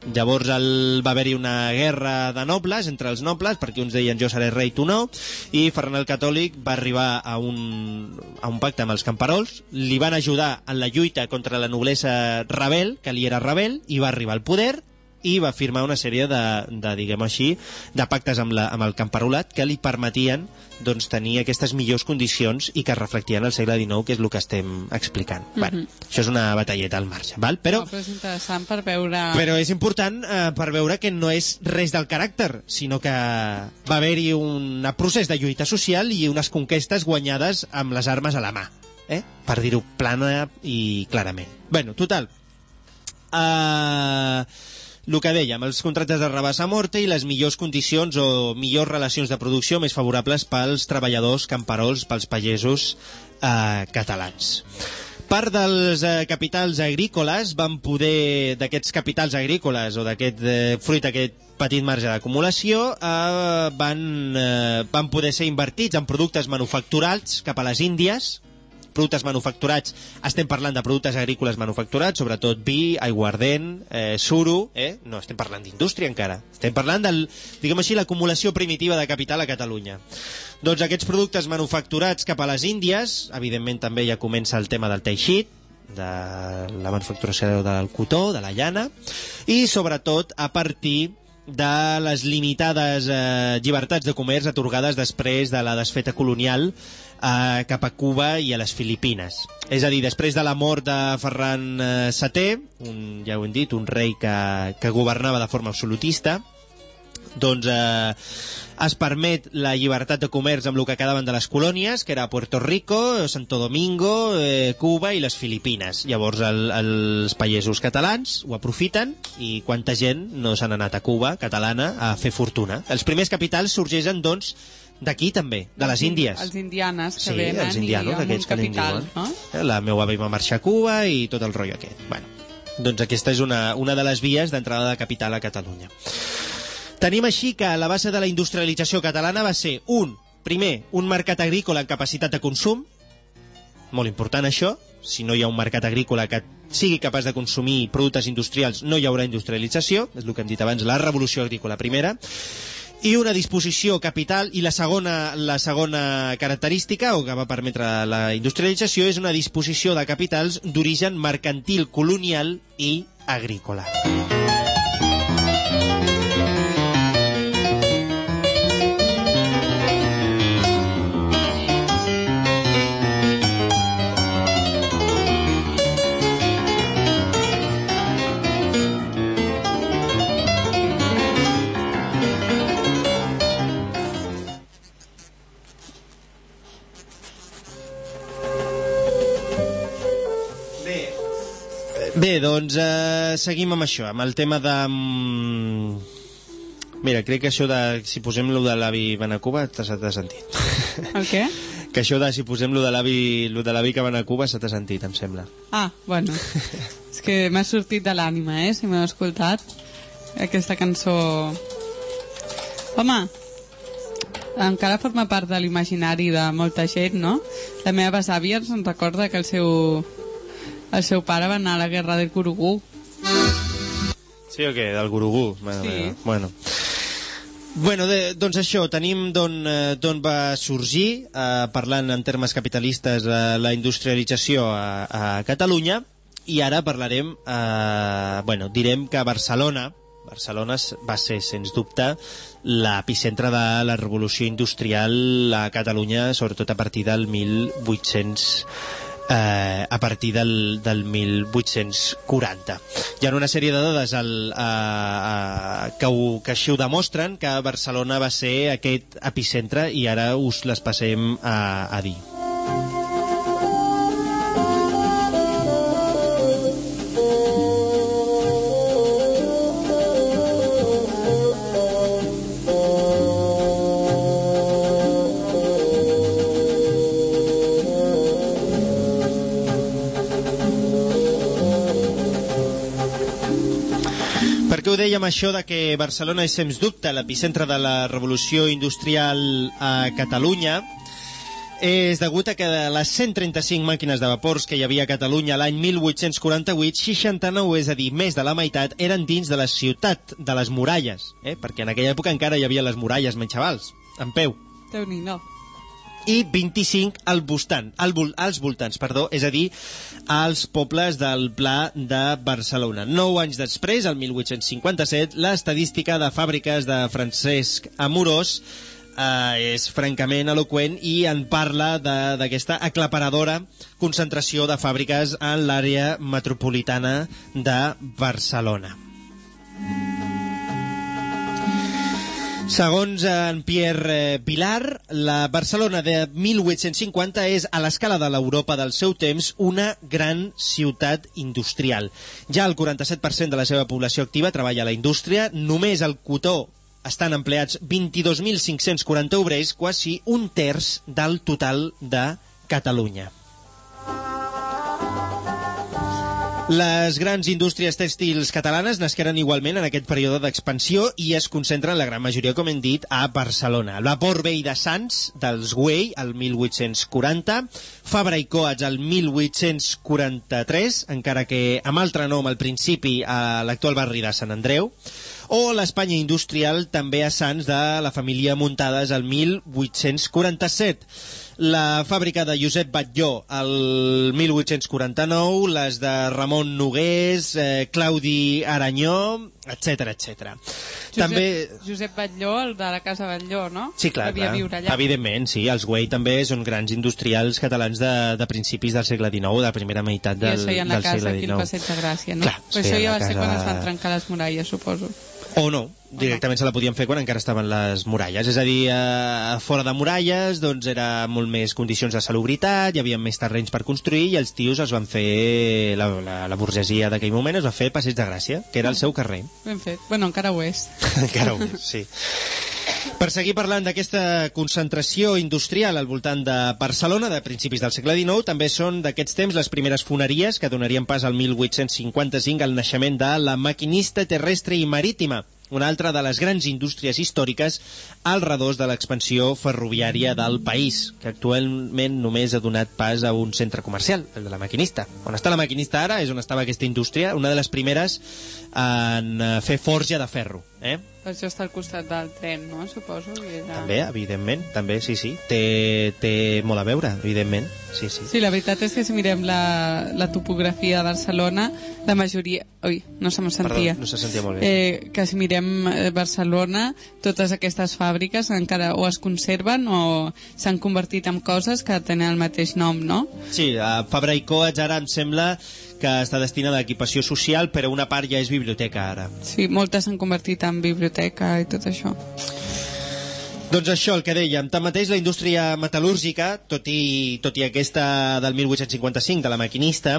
A: Llavors el, va haver-hi una guerra de nobles, entre els nobles, perquè uns deien jo seré rei, tu no, i Ferran el Catòlic va arribar a un, a un pacte amb els camperols, li van ajudar en la lluita contra la noblesa rebel, que li era rebel, i va arribar al poder, i va firmar una sèrie de, de diguem així, de pactes amb, la, amb el camperolat que li permetien doncs, tenir aquestes millors condicions i que reflectien el segle XIX, que és el que estem explicant. Mm -hmm. bueno, això és una batalleta al marge, val? però,
B: No, però és interessant per veure...
A: però és important eh, per veure que no és res del caràcter, sinó que va haver-hi un procés de lluita social i unes conquestes guanyades amb les armes a la mà, eh? per dir-ho plana i clarament. bueno, total, Uh, el que dèiem, els contractes de rebassa morte i les millors condicions o millors relacions de producció més favorables pels treballadors camperols, pels pagesos eh, catalans. Part dels eh, capitals agrícoles van poder, d'aquests capitals agrícoles o d'aquest eh, fruit, aquest petit marge d'acumulació, eh, van, eh, van poder ser invertits en productes manufacturats cap a les Índies, productes manufacturats, estem parlant de productes agrícoles manufacturats, sobretot vi, aiguardent, eh, suro, eh? no estem parlant d'indústria encara, estem parlant del, diguem així, l'acumulació primitiva de capital a Catalunya. Doncs aquests productes manufacturats cap a les Índies, evidentment també ja comença el tema del teixit, de la manufacturació del cotó, de la llana, i sobretot a partir de les limitades eh, llibertats de comerç atorgades després de la desfeta colonial eh, cap a Cuba i a les Filipines. És a dir, després de la mort de Ferran eh, VII, un, ja ho hem dit, un rei que, que governava de forma absolutista, doncs eh, es permet la llibertat de comerç amb el que quedaven de les colònies, que era Puerto Rico, Santo Domingo, eh, Cuba i les Filipines. Llavors el, els països catalans ho aprofiten i quanta gent no s'han anat a Cuba, catalana, a fer fortuna. Els primers capitals sorgeixen, doncs, d'aquí també, de les Índies.
B: Els indianes que
A: Sí,
B: venen
A: els indianos,
B: i
A: aquests que
B: capital,
A: diuen.
B: no?
A: Eh, La meva àvia va marxar a Cuba i tot el rotllo aquest. Bueno, doncs aquesta és una, una de les vies d'entrada de capital a Catalunya. Tenim així que la base de la industrialització catalana va ser, un, primer, un mercat agrícola en capacitat de consum, molt important això, si no hi ha un mercat agrícola que sigui capaç de consumir productes industrials, no hi haurà industrialització, és el que hem dit abans, la revolució agrícola primera, i una disposició capital i la segona, la segona característica o que va permetre la industrialització és una disposició de capitals d'origen mercantil, colonial i agrícola. Bé, doncs eh, seguim amb això, amb el tema de... mm, Mira, crec que això de... Si posem lo de l'avi Benacuba, t'ha t'ha sentit.
B: El què? [laughs]
A: que això de si posem lo de l'avi de que va a Cuba se t'ha sentit, em sembla.
B: Ah, bueno. [laughs] És que m'ha sortit de l'ànima, eh? Si m'heu escoltat aquesta cançó... Home, encara forma part de l'imaginari de molta gent, no? La meva besàvia se'n recorda que el seu, el seu pare va anar a la guerra del Curugú.
A: Sí o què? Del Gurugú? Mare
B: Sí.
A: meva. Bueno. Bueno, de, doncs això, tenim d'on eh, d'on va sorgir, eh, parlant en termes capitalistes, eh, la industrialització a, a Catalunya, i ara parlarem, eh, bueno, direm que Barcelona, Barcelona va ser, sens dubte, l'epicentre de la revolució industrial a Catalunya, sobretot a partir del 1800 eh, a partir del, del 1840. Hi ha una sèrie de dades al, a, a, que, ho, que així ho demostren, que Barcelona va ser aquest epicentre i ara us les passem a, a dir. Això de que Barcelona és, sens dubte, l'epicentre de la revolució industrial a Catalunya? És degut a que de les 135 màquines de vapors que hi havia a Catalunya l'any 1848, 69, és a dir, més de la meitat, eren dins de la ciutat, de les muralles, eh? perquè en aquella època encara hi havia les muralles, menys xavals, en peu
B: déu nhi no.
A: I 25 al voltant, al als voltants, perdó, és a dir, als pobles del Pla de Barcelona. Nou anys després, el 1857, l'estadística de fàbriques de Francesc Amorós eh, és francament eloqüent i en parla d'aquesta aclaparadora concentració de fàbriques en l'àrea metropolitana de Barcelona. Segons en Pierre eh, Pilar, la Barcelona de 1850 és, a l'escala de l'Europa del seu temps, una gran ciutat industrial. Ja el 47% de la seva població activa treballa a la indústria, només al cotó estan empleats 22.540 obrers, quasi un terç del total de Catalunya. Les grans indústries tèxtils catalanes nasqueren igualment en aquest període d'expansió i es concentren la gran majoria, com hem dit, a Barcelona. El vapor vell de Sants, dels Güell, el 1840, Fabra i Coats, el 1843, encara que amb altre nom al principi a l'actual barri de Sant Andreu, o l'Espanya industrial també a Sants de la família Muntades el 1847 la fàbrica de Josep Batlló el 1849, les de Ramon Nogués, eh, Claudi Aranyó, etc etc. També...
B: Josep Batlló, el de la Casa Batlló, no?
A: Sí, clar, clar.
B: viure allà.
A: evidentment, sí. Els Güell també són grans industrials catalans de, de principis del segle XIX, de la primera meitat
B: I
A: del,
B: es feien la
A: del
B: casa
A: segle
B: aquí
A: XIX.
B: al Passeig de Gràcia, no?
A: Clar,
B: Però això ja
A: la
B: va ser
A: casa-
B: quan es van trencar les muralles, suposo.
A: O no, directament se la podien fer quan encara estaven les muralles. És a dir, eh, fora de muralles doncs era molt més condicions de salubritat, hi havia més terrenys per construir i els tios es van fer, la, la, la burgesia d'aquell moment es va fer Passeig de Gràcia, que era el seu carrer.
B: Ben fet. Bueno, encara ho és. [laughs]
A: Encara ho és, sí. Per seguir parlant d'aquesta concentració industrial al voltant de Barcelona de principis del segle XIX, també són d'aquests temps les primeres foneries que donarien pas al 1855 al naixement de la maquinista terrestre i marítima, una altra de les grans indústries històriques al redós de l'expansió ferroviària del país, que actualment només ha donat pas a un centre comercial, el de la maquinista. On està la maquinista ara és on estava aquesta indústria, una de les primeres en eh, fer forja de ferro. Eh?
B: Per això està al costat del tren, no? Suposo. I era...
A: També, evidentment, també, sí, sí. Té, té molt a veure, evidentment. Sí, sí.
B: Sí, la veritat és que si mirem la, la topografia de Barcelona, la majoria... Ui, no se me sentia.
A: Perdó, no se sentia molt bé.
B: Eh, que si mirem eh, Barcelona, totes aquestes fàbriques encara o es conserven o s'han convertit en coses que tenen el mateix nom, no?
A: Sí, a Fabra i Coats ara em sembla que està destinada a equipació social, però una part ja és biblioteca ara.
B: Sí, moltes s'han convertit en biblioteca i tot això.
A: Doncs això, el que dèiem. Tanmateix, la indústria metal·lúrgica, tot i, tot i aquesta del 1855, de la maquinista,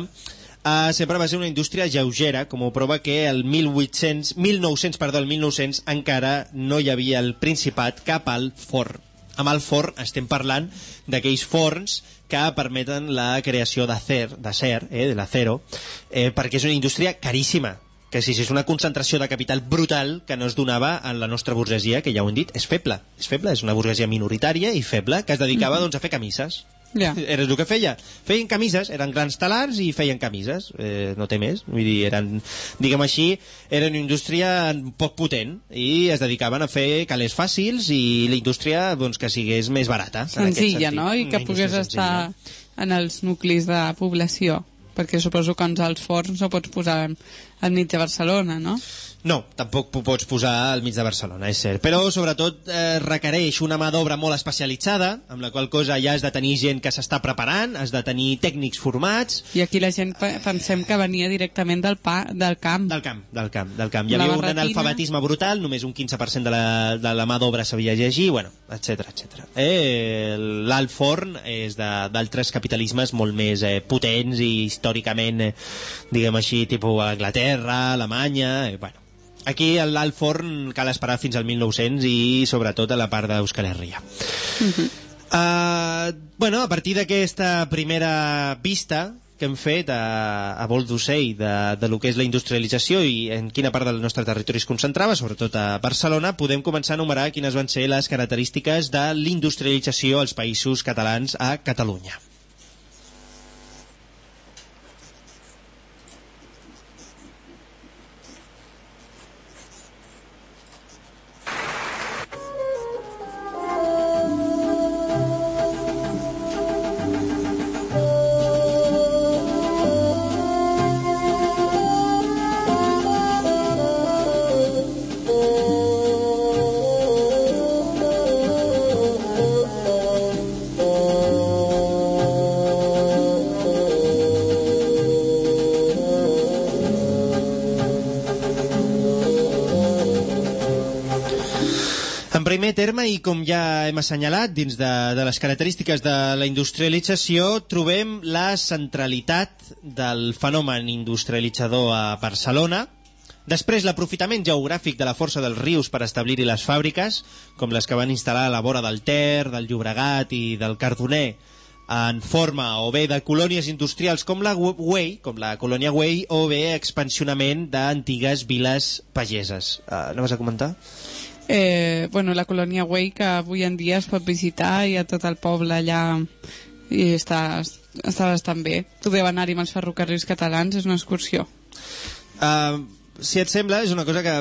A: eh, sempre va ser una indústria lleugera, com ho prova que el 1800, 1900, perdó, el 1900 encara no hi havia el Principat cap al forn. Amb el forn estem parlant d'aquells forns que permeten la creació d'acer, d'acer, eh, de l'acero, eh, perquè és una indústria caríssima que sí, sí, és una concentració de capital brutal que no es donava en la nostra burgesia, que ja ho hem dit, és feble. És feble, és una burgesia minoritària i feble, que es dedicava doncs, a fer camises.
B: Ja. [laughs]
A: Era el que feia. Feien camises, eren grans talars i feien camises, eh, no té més. Vull dir, eren, diguem així, era una indústria poc potent i es dedicaven a fer calés fàcils i la indústria doncs, que sigués més barata.
B: Senzilla, no? I que pogués estar en els nuclis de població. Perquè suposo que ens als forns no pots posar al mig de Barcelona, no?
A: No, tampoc ho pots posar al mig de Barcelona, és cert. Però, sobretot, eh, requereix una mà d'obra molt especialitzada, amb la qual cosa ja has de tenir gent que s'està preparant, has de tenir tècnics formats,
B: I aquí la gent pe- pensem que venia directament del, pa, del camp.
A: del camp, del camp, del camp. Hi havia un analfabetisme brutal, només un 15% de la, de la mà d'obra sabia llegir, bueno, etc etc. Eh, L'alt forn és d'altres capitalismes molt més eh, potents i històricament, eh, diguem així, tipus Anglaterra, Alemanya, eh, bueno. Aquí l'alt forn cal esperar fins al 1900 i sobretot a la part d'Euskal Herria. Uh, bueno, a partir d'aquesta primera vista que hem fet a, a vol d'ocell de, de lo que és la industrialització i en quina part del nostre territori es concentrava, sobretot a Barcelona, podem començar a enumerar quines van ser les característiques de l'industrialització als països catalans a Catalunya. Primer terme, i com ja hem assenyalat, dins de, de les característiques de la industrialització, trobem la centralitat del fenomen industrialitzador a Barcelona, Després, l'aprofitament geogràfic de la força dels rius per establir-hi les fàbriques, com les que van instal·lar a la vora del Ter, del Llobregat i del Cardoner, en forma o bé de colònies industrials com la Güell, com la colònia Güell, o bé expansionament d'antigues viles pageses. Uh, no vas a comentar?
B: Eh, bueno, la colònia Güell, que avui en dia es pot visitar i a tot el poble allà i està, està bastant bé. Podeu anar-hi amb els ferrocarrils catalans, és una excursió.
A: Uh, si et sembla, és una cosa que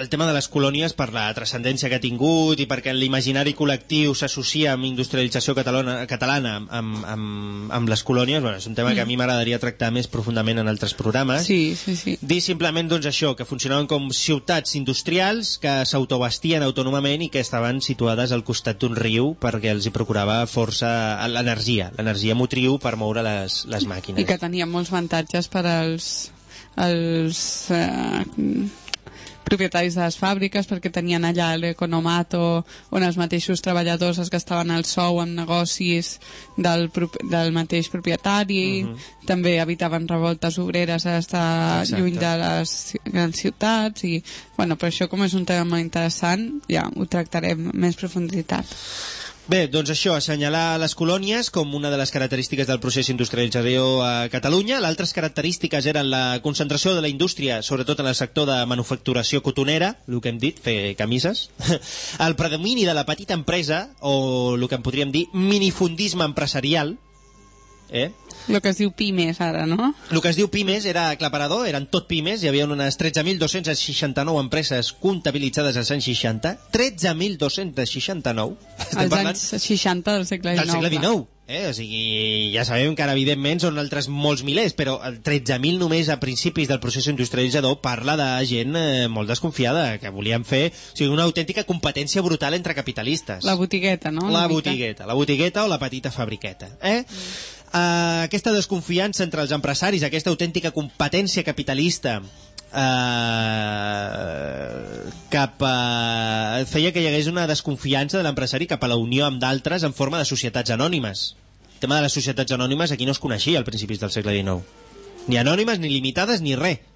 A: el tema de les colònies per la transcendència que ha tingut i perquè l'imaginari col·lectiu s'associa amb industrialització catalana, catalana amb, amb, amb les colònies, bueno, és un tema que a mi m'agradaria tractar més profundament en altres programes.
B: Sí, sí, sí.
A: Dir simplement doncs, això, que funcionaven com ciutats industrials que s'autobastien autònomament i que estaven situades al costat d'un riu perquè els hi procurava força l'energia, l'energia motriu per moure les, les màquines.
B: I que tenia molts avantatges per als, els eh, propietaris de les fàbriques perquè tenien allà l'economato on els mateixos treballadors es gastaven el sou en negocis del, del mateix propietari
A: Mhm.
B: també evitaven revoltes obreres a estar
A: Exacte.
B: lluny de les grans ciutats i bueno, per això com és un tema interessant ja ho tractarem més profunditat
A: Bé, doncs això, assenyalar les colònies com una de les característiques del procés industrialització a Catalunya. L'altres característiques eren la concentració de la indústria, sobretot en el sector de manufacturació cotonera, el que hem dit, fer camises, [laughs] el predomini de la petita empresa, o el que en podríem dir minifundisme empresarial, eh?
B: el que es diu pimes ara, no?
A: El que es diu pimes era aclaparador, eren tot pimes, hi havia unes 13.269 empreses comptabilitzades als anys 60. 13.269. Estem
B: als
A: parlant
B: anys 60 del segle XIX
A: del segle. XIX. Eh? O sigui, ja sabem que ara, evidentment, són altres molts milers, però el 13.000 només a principis del procés industrialitzador parla de gent eh, molt desconfiada, que volien fer o sigui, una autèntica competència brutal entre capitalistes.
B: La botigueta, no?
A: La
B: mica.
A: botigueta, la botigueta o la petita fabriqueta. Eh? Uh, aquesta desconfiança entre els empresaris, aquesta autèntica competència capitalista uh, cap a... feia que hi hagués una desconfiança de l'empresari cap a la unió amb d'altres en forma de societats anònimes. El tema de les societats anònimes aquí no es coneixia al principis del segle XIX. Ni anònimes, ni limitades, ni res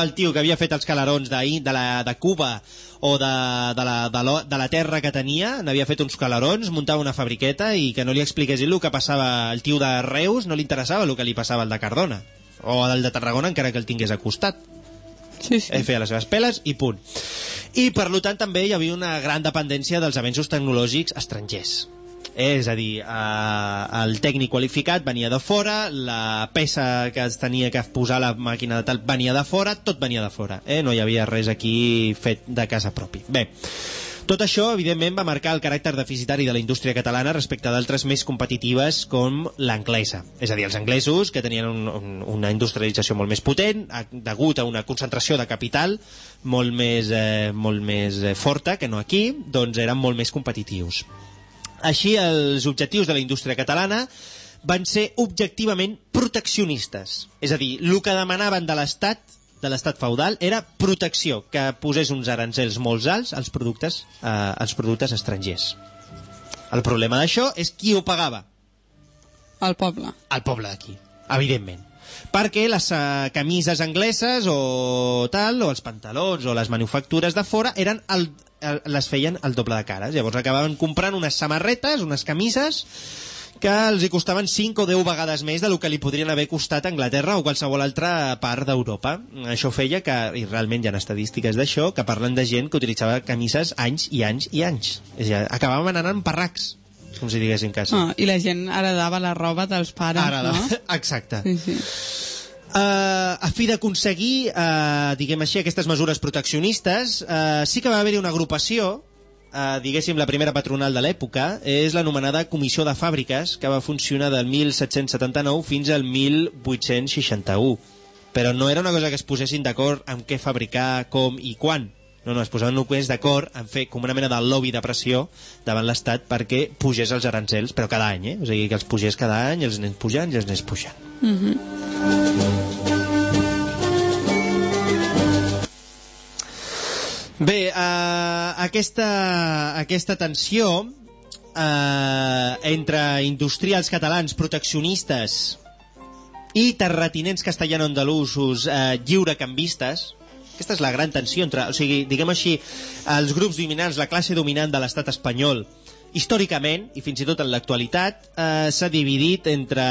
A: el tio que havia fet els calarons d'ahir, de, la, de Cuba o de, de, la, de, lo, de la terra que tenia, n'havia fet uns calarons, muntava una fabriqueta i que no li expliquessin el que passava. Al tio de Reus, no li interessava el que li passava al de Cardona o al de Tarragona encara que el tingués al costat
B: Sí, sí.
A: feia les seves peles i punt. I per tant també hi havia una gran dependència dels avenços tecnològics estrangers és a dir, eh, el tècnic qualificat venia de fora, la peça que es tenia que posar la màquina de tal venia de fora, tot venia de fora. Eh? No hi havia res aquí fet de casa propi. Bé, tot això, evidentment, va marcar el caràcter deficitari de la indústria catalana respecte d'altres més competitives com l'anglesa. És a dir, els anglesos, que tenien un, un, una industrialització molt més potent, a, degut a una concentració de capital molt més, eh, molt més eh, forta que no aquí, doncs eren molt més competitius. Així, els objectius de la indústria catalana van ser objectivament proteccionistes. És a dir, el que demanaven de l'Estat de l'estat feudal era protecció, que posés uns arancels molt alts als productes, eh, als productes estrangers. El problema d'això és qui ho pagava?
B: Al poble.
A: El poble d'aquí, evidentment. Perquè les uh, camises angleses o tal, o els pantalons o les manufactures de fora eren el, el, les feien el doble de cares. Llavors acabaven comprant unes samarretes, unes camises que els hi costaven 5 o 10 vegades més del que li podrien haver costat a Anglaterra o qualsevol altra part d'Europa. Això feia que, i realment hi ha estadístiques d'això, que parlen de gent que utilitzava camises anys i anys i anys. És a dir, acabaven anant en parracs, com si diguéssim quasi.
B: Ah, I la gent heredava la roba dels pares,
A: Ara,
B: no? [laughs]
A: exacte.
B: Sí, sí.
A: Uh, a fi d'aconseguir, uh, diguem així, aquestes mesures proteccionistes, uh, sí que va haver-hi una agrupació, uh, diguéssim, la primera patronal de l'època, és l'anomenada Comissió de Fàbriques, que va funcionar del 1779 fins al 1861. Però no era una cosa que es posessin d'acord en què fabricar, com i quan. No, no, es posaven només d'acord en fer com una mena de lobby de pressió davant l'Estat perquè pugés els arancels, però cada any, eh? O sigui, que els pugés cada any, els anés pujant i els anés pujant. Bé, uh, aquesta, aquesta tensió uh, entre industrials catalans proteccionistes i terratinents castellano-andalusos uh, lliurecambistes, aquesta és la gran tensió entre, o sigui, diguem així, els grups dominants, la classe dominant de l'estat espanyol, històricament, i fins i tot en l'actualitat, eh, s'ha dividit entre,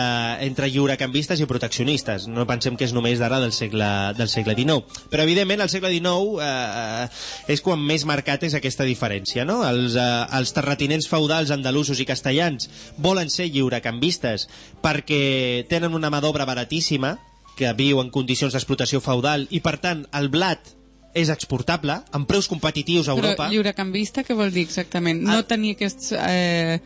A: entre lliurecambistes i proteccionistes. No pensem que és només d'ara del, segle, del segle XIX. Però, evidentment, al segle XIX eh, és quan més marcat és aquesta diferència. No? Els, eh, els terratinents feudals andalusos i castellans volen ser lliurecambistes perquè tenen una mà d'obra baratíssima, que viu en condicions d'explotació feudal, i, per tant, el blat és exportable, amb preus competitius a Europa.
B: Però lliurecanvista què vol dir exactament? No
A: Ah.
B: tenir aquests... Eh,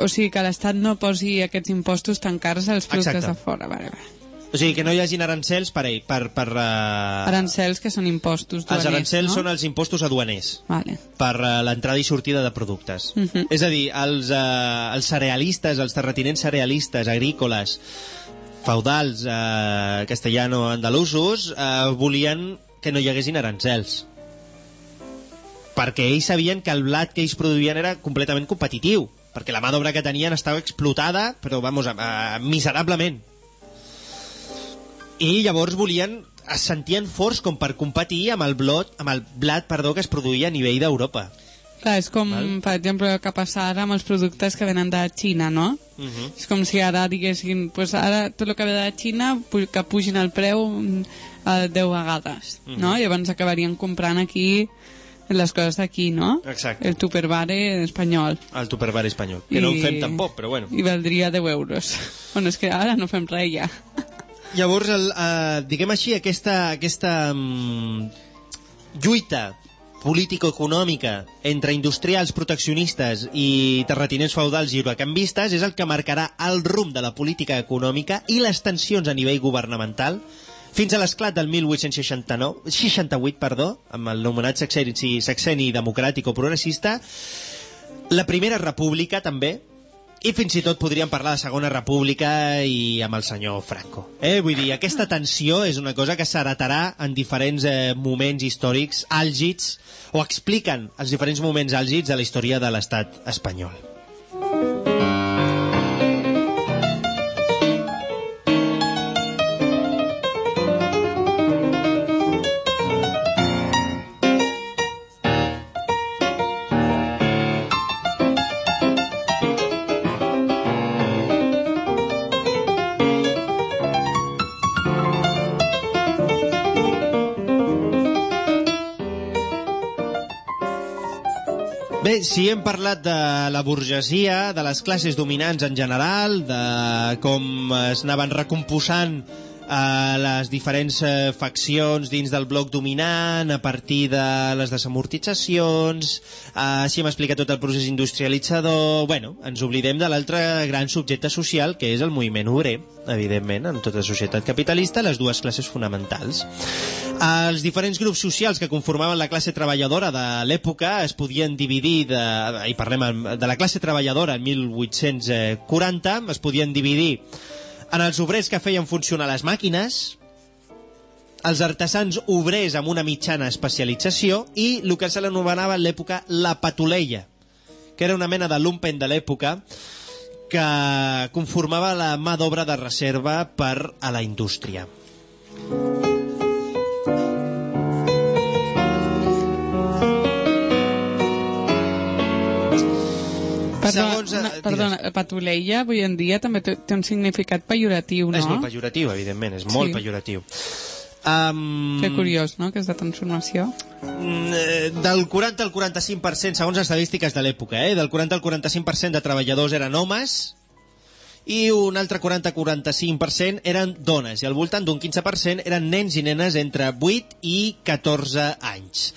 B: o sigui, que l'Estat no posi aquests impostos tan cars als productes
A: Exacte.
B: de fora. Vale, vale.
A: O sigui, que no hi hagin arancels per, ell, per, per, uh,
B: Arancels que són impostos
A: els
B: duaners,
A: arancels
B: no?
A: són els impostos aduaners
B: Vale.
A: per uh, l'entrada i sortida de productes. Uh -huh. És a dir, els, uh, els cerealistes, els terratinents cerealistes, agrícoles, feudals, uh, castellano-andalusos, uh, volien que no hi haguessin arancels. Perquè ells sabien que el blat que ells produïen era completament competitiu, perquè la mà d'obra que tenien estava explotada, però, vamos, uh, miserablement. I llavors volien es sentien forts com per competir amb el blat, amb el blat perdó, que es produïa a nivell d'Europa.
B: Clar, és com,
A: Val.
B: per exemple, el que passa ara amb els productes que venen de Xina, no?
A: Uh -huh.
B: És com si ara diguessin, pues ara tot el que ve de Xina que pugin el preu mm, a 10 vegades, no? Llavors acabarien comprant aquí les coses d'aquí, no?
A: Exacte.
B: El tupperware espanyol.
A: El Tupperware espanyol. Que no en fem tampoc, però bueno.
B: I valdria 10 euros. [laughs] Bueno, és que ara no fem res ja.
A: Llavors, el, eh, diguem així, aquesta, aquesta mm, lluita político-econòmica entre industrials proteccionistes i terratinents feudals i eurocambistes és el que marcarà el rumb de la política econòmica i les tensions a nivell governamental fins a l'esclat del 1869, 68, perdó, amb el nomenat sexeni, sexeni democràtic o progressista, la Primera República també, i fins i tot podríem parlar de Segona República i amb el senyor Franco. Eh? Vull dir, aquesta tensió és una cosa que s'heretarà en diferents eh, moments històrics àlgids o expliquen els diferents moments àlgids de la història de l'estat espanyol. Si hem parlat de la burgesia, de les classes dominants en general, de com es anaven recomposant les diferents eh, faccions dins del bloc dominant a partir de les desamortitzacions, eh, si hem explicat tot el procés industrialitzador... Bueno, ens oblidem de l'altre gran subjecte social, que és el moviment obrer, evidentment, en tota societat capitalista, les dues classes fonamentals. Els diferents grups socials que conformaven la classe treballadora de l'època es podien dividir, de, i parlem de la classe treballadora en 1840, es podien dividir en els obrers que feien funcionar les màquines, els artesans obrers amb una mitjana especialització i el que se l'anomenava en l'època la patuleia, que era una mena de lumpen de l'època que conformava la mà d'obra de reserva per a la indústria. Segons, eh,
B: Perdona,
A: digues.
B: patuleia avui en dia també té, té un significat pejoratiu, no?
A: És molt pejoratiu, evidentment, és molt
B: Sí.
A: pejoratiu. Um,
B: Que curiós, no?, aquesta transformació.
A: Mm, eh, del 40 al 45%, segons les estadístiques de l'època, eh? del 40 al 45% de treballadors eren homes i un altre 40-45% eren dones i al voltant d'un 15% eren nens i nenes entre 8 i 14 anys.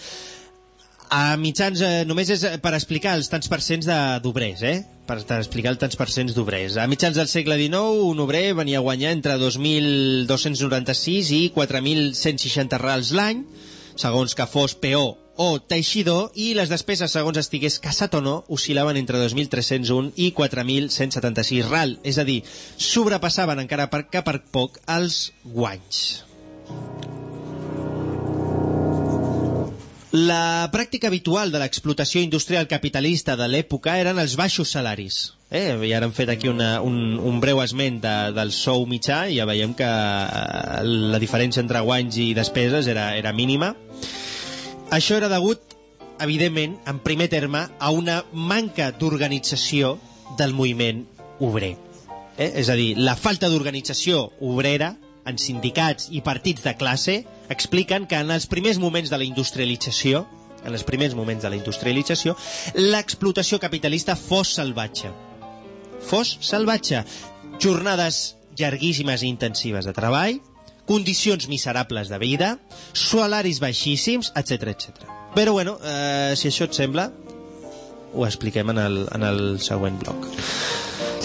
A: A mitjans, eh, només és eh, per explicar els tants percents d'obrers, eh? Per explicar els tants percents d'obrers. A mitjans del segle XIX, un obrer venia a guanyar entre 2.296 i 4.160 rals l'any, segons que fos peó o teixidor, i les despeses, segons estigués casat o no, oscil·laven entre 2.301 i 4.176 ral. És a dir, sobrepassaven encara per, que per poc els guanys. La pràctica habitual de l'explotació industrial capitalista de l'època eren els baixos salaris. Eh? Ara hem fet aquí una, un, un breu esment de, del sou mitjà i ja veiem que eh, la diferència entre guanys i despeses era, era mínima. Això era degut, evidentment, en primer terme, a una manca d'organització del moviment obrer. Eh? És a dir, la falta d'organització obrera en sindicats i partits de classe expliquen que en els primers moments de la industrialització en els primers moments de la industrialització l'explotació capitalista fos salvatge. Fos salvatge. Jornades llarguíssimes i intensives de treball condicions miserables de vida salaris baixíssims, etc etc. Però bueno, eh, si això et sembla ho expliquem en el, en el següent bloc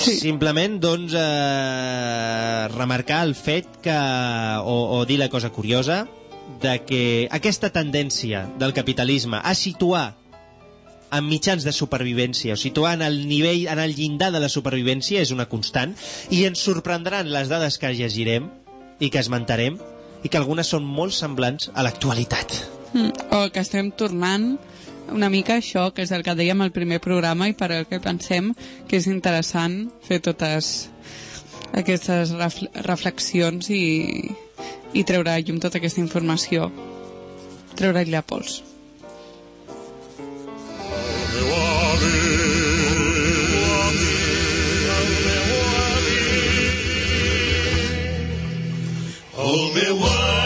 B: Sí.
A: Simplement, doncs, eh, remarcar el fet que, o, o dir la cosa curiosa, de que aquesta tendència del capitalisme a situar en mitjans de supervivència, o situar en el nivell, en el llindar de la supervivència és una constant, i ens sorprendran les dades que llegirem i que esmentarem, i que algunes són molt semblants a l'actualitat.
B: Mm. O que estem tornant una mica això, que és el que dèiem al primer programa i per el que pensem que és interessant fer totes aquestes refle reflexions i, i treure a llum tota aquesta informació. Treure-hi la pols.
H: El meu avi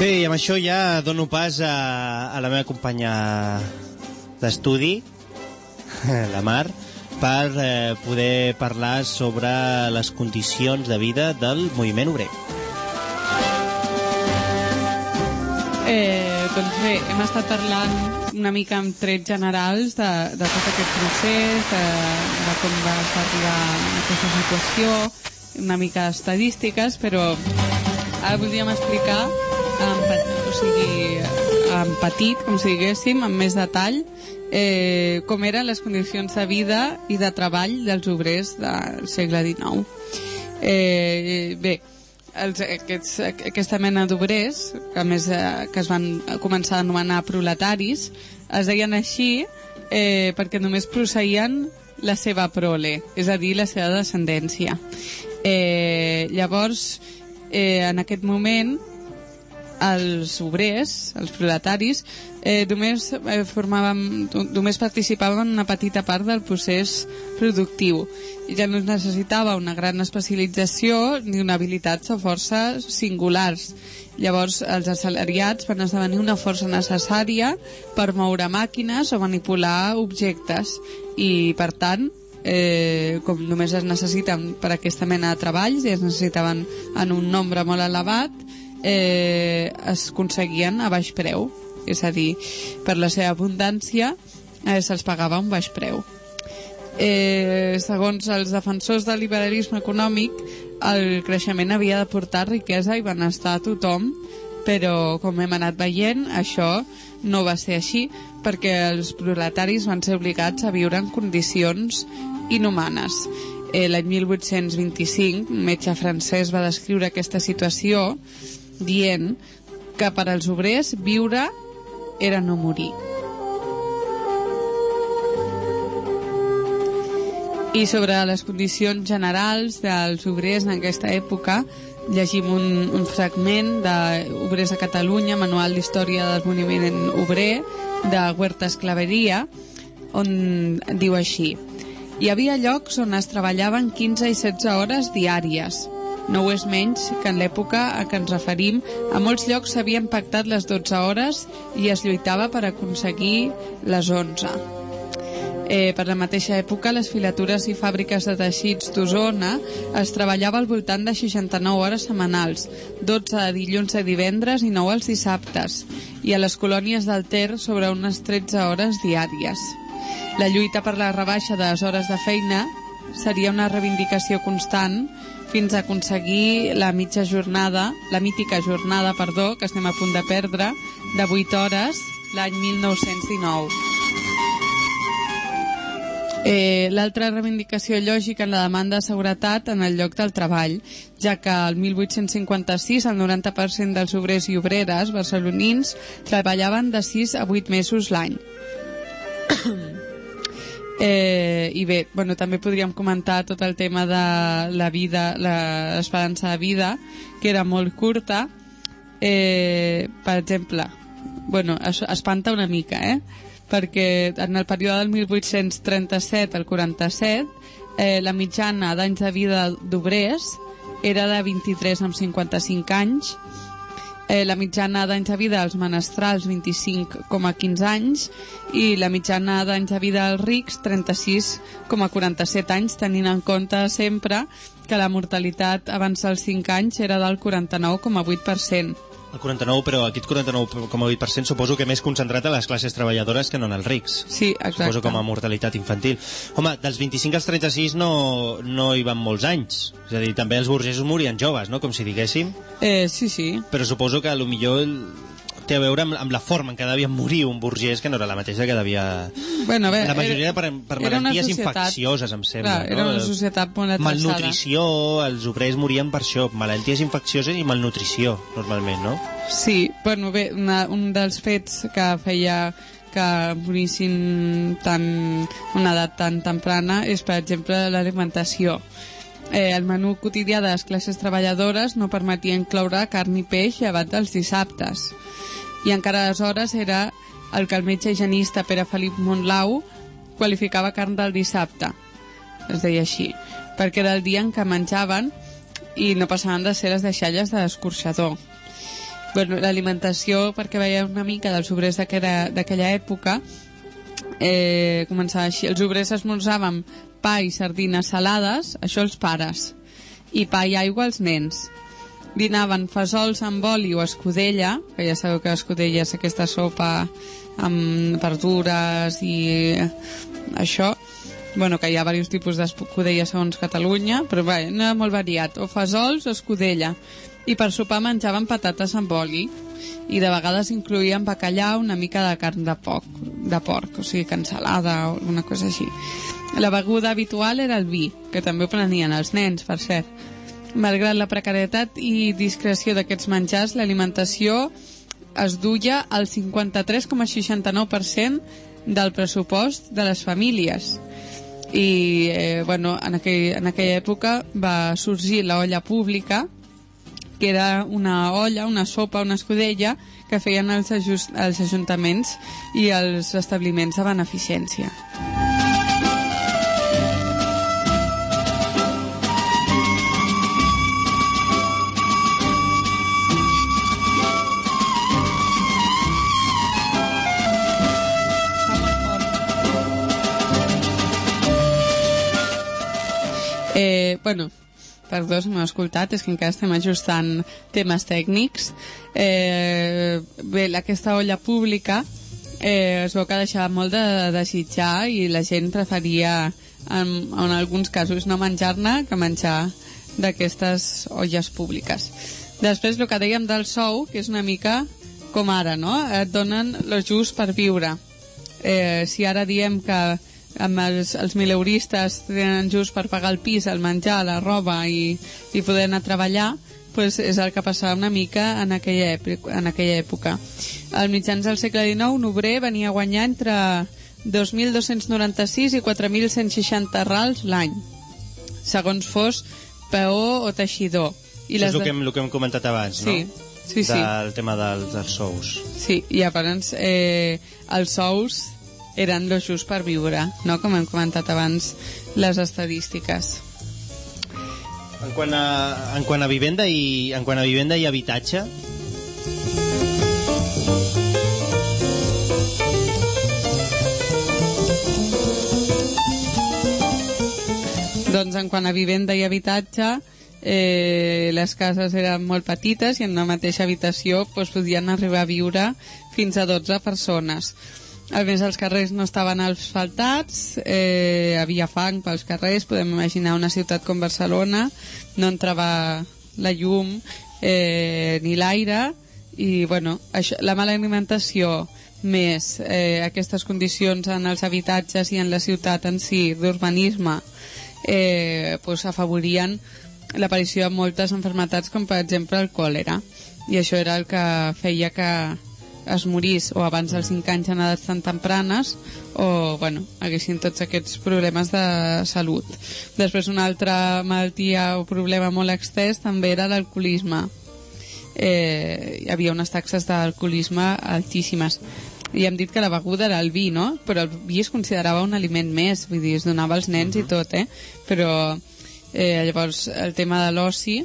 A: Bé, i amb això ja dono pas a, a la meva companya d'estudi, [laughs] la Mar, per eh, poder parlar sobre les condicions de vida del moviment obrer.
B: Eh, doncs bé, hem estat parlant una mica amb trets generals de, de tot aquest procés, de, de com va arribar aquesta situació, una mica d'estadístiques, però ara voldríem explicar en, o sigui, en petit, com si diguéssim, amb més detall, eh, com eren les condicions de vida i de treball dels obrers del segle XIX. Eh, bé, els, aquests, aquesta mena d'obrers, que més eh, que es van començar a anomenar proletaris, es deien així eh, perquè només prosseguien la seva prole, és a dir, la seva descendència. Eh, llavors, eh, en aquest moment, els obrers, els proletaris, eh, només eh, formaven, només participaven en una petita part del procés productiu. I ja no es necessitava una gran especialització ni una habilitats o força singulars. Llavors, els assalariats van esdevenir una força necessària per moure màquines o manipular objectes i, per tant, eh, com només es necessiten per aquesta mena de treballs i es necessitaven en un nombre molt elevat, eh, es aconseguien a baix preu. És a dir, per la seva abundància eh, se'ls pagava un baix preu. Eh, segons els defensors del liberalisme econòmic, el creixement havia de portar riquesa i benestar a tothom, però com hem anat veient, això no va ser així perquè els proletaris van ser obligats a viure en condicions inhumanes. Eh, L'any 1825, un metge francès va descriure aquesta situació dient que per als obrers viure era no morir. I sobre les condicions generals dels obrers en aquesta època, llegim un, un fragment d'Obrers a Catalunya, Manual d'Història del Moviment Obrer, de Huerta Esclaveria, on diu així Hi havia llocs on es treballaven 15 i 16 hores diàries. No ho és menys que en l'època a què ens referim, a molts llocs s'havien pactat les 12 hores i es lluitava per aconseguir les 11. Eh, per la mateixa època, les filatures i fàbriques de teixits d'Osona es treballava al voltant de 69 hores setmanals, 12 de dilluns a divendres i 9 els dissabtes, i a les colònies del Ter sobre unes 13 hores diàries. La lluita per la rebaixa de les hores de feina seria una reivindicació constant fins a aconseguir la mitja jornada, la mítica jornada, perdó, que estem a punt de perdre, de 8 hores l'any 1919. Eh, L'altra reivindicació lògica en la demanda de seguretat en el lloc del treball, ja que el 1856 el 90% dels obrers i obreres barcelonins treballaven de 6 a 8 mesos l'any. [coughs] Eh, I bé, bueno, també podríem comentar tot el tema de la vida, l'esperança de vida, que era molt curta. Eh, per exemple, bueno, es, espanta una mica, eh? perquè en el període del 1837 al 47 eh, la mitjana d'anys de vida d'obrers era de 23 amb 55 anys eh, la mitjana d'anys de vida als menestrals 25,15 anys i la mitjana d'anys de vida als rics 36,47 anys tenint en compte sempre que la mortalitat abans dels 5 anys era del 49,8%.
A: El 49, però aquest 49,8% suposo que més concentrat a les classes treballadores que no en els rics.
B: Sí, exacte.
A: Suposo com a mortalitat infantil. Home, dels 25 als 36 no, no hi van molts anys. És a dir, també els burgesos morien joves, no? Com si diguéssim.
B: Eh, sí, sí.
A: Però suposo que a lo millor té a veure amb, amb la forma en què devia morir un burgès, que no era la mateixa que devia...
B: Bueno, veure,
A: la majoria era per, per
B: era
A: malalties
B: societat-
A: infeccioses, em sembla.
B: Clar, era
A: no?
B: una societat molt atrasada.
A: Malnutrició, els obrers morien per això, malalties infeccioses i malnutrició, normalment, no?
B: Sí, bueno, bé, una, un dels fets que feia que morissin tan, una edat tan temprana és, per exemple, l'alimentació. Eh, el menú quotidià de les classes treballadores no permetia incloure carn i peix llevat dels dissabtes. I encara aleshores era el que el metge higienista Pere Felip Montlau qualificava carn del dissabte. Es deia així. Perquè era el dia en què menjaven i no passaven de ser les deixalles de l'escorxador. Bueno, l'alimentació, perquè veieu una mica dels obrers d'aquella època, eh, començava així. Els obrers esmorzaven pa i sardines salades, això els pares, i pa i aigua als nens. Dinaven fesols amb oli o escudella, que ja sabeu que escudella és aquesta sopa amb verdures i això, bueno, que hi ha diversos tipus d'escudella segons Catalunya, però bé, no era molt variat, o fesols o escudella. I per sopar menjaven patates amb oli i de vegades incluïen bacallà una mica de carn de porc, de porc o sigui, cansalada o una cosa així. La beguda habitual era el vi, que també ho prenien els nens, per cert. Malgrat la precarietat i discreció d'aquests menjars, l'alimentació es duia al 53,69% del pressupost de les famílies. I, eh, bueno, en, aquell, en aquella època va sorgir la olla pública, que era una olla, una sopa, una escudella que feien els, els ajuntaments i els establiments de beneficència. Eh, bueno, perdó si m'heu escoltat, és que encara estem ajustant temes tècnics. Eh, bé, aquesta olla pública eh, es veu que deixava molt de desitjar i la gent preferia, en, en alguns casos, no menjar-ne que menjar d'aquestes olles públiques. Després, el que dèiem del sou, que és una mica com ara, no? Et donen lo just per viure. Eh, si ara diem que amb els, els mileuristes tenen just per pagar el pis, el menjar, la roba i, i poder anar a treballar, pues és el que passava una mica en aquella, en aquella època. Al mitjans del segle XIX, un obrer venia a guanyar entre 2.296 i 4.160 rals l'any, segons fos peó o teixidor.
A: I és el que, hem, el que hem comentat abans,
B: sí,
A: no?
B: Sí, sí.
A: Del tema del, dels sous.
B: Sí, i llavors eh, els sous eren lo just per viure, no? com hem comentat abans les estadístiques.
A: En quant a, en quant a vivenda i en quant a vivenda i habitatge,
B: Doncs en quant a vivenda i habitatge, eh, les cases eren molt petites i en una mateixa habitació doncs, podien arribar a viure fins a 12 persones. A més, els carrers no estaven asfaltats, eh, havia fang pels carrers, podem imaginar una ciutat com Barcelona, no entrava la llum eh, ni l'aire, i bueno, això, la mala alimentació més eh, aquestes condicions en els habitatges i en la ciutat en si d'urbanisme eh, pues afavorien l'aparició de moltes enfermetats com per exemple el còlera. I això era el que feia que es morís o abans dels 5 anys en edats tan tempranes o, bueno, haguessin tots aquests problemes de salut. Després una altra malaltia o problema molt extès també era l'alcoholisme. Eh, hi havia unes taxes d'alcoholisme altíssimes. I hem dit que la beguda era el vi, no? Però el vi es considerava un aliment més, vull dir, es donava als nens i tot, eh? Però eh, llavors el tema de l'oci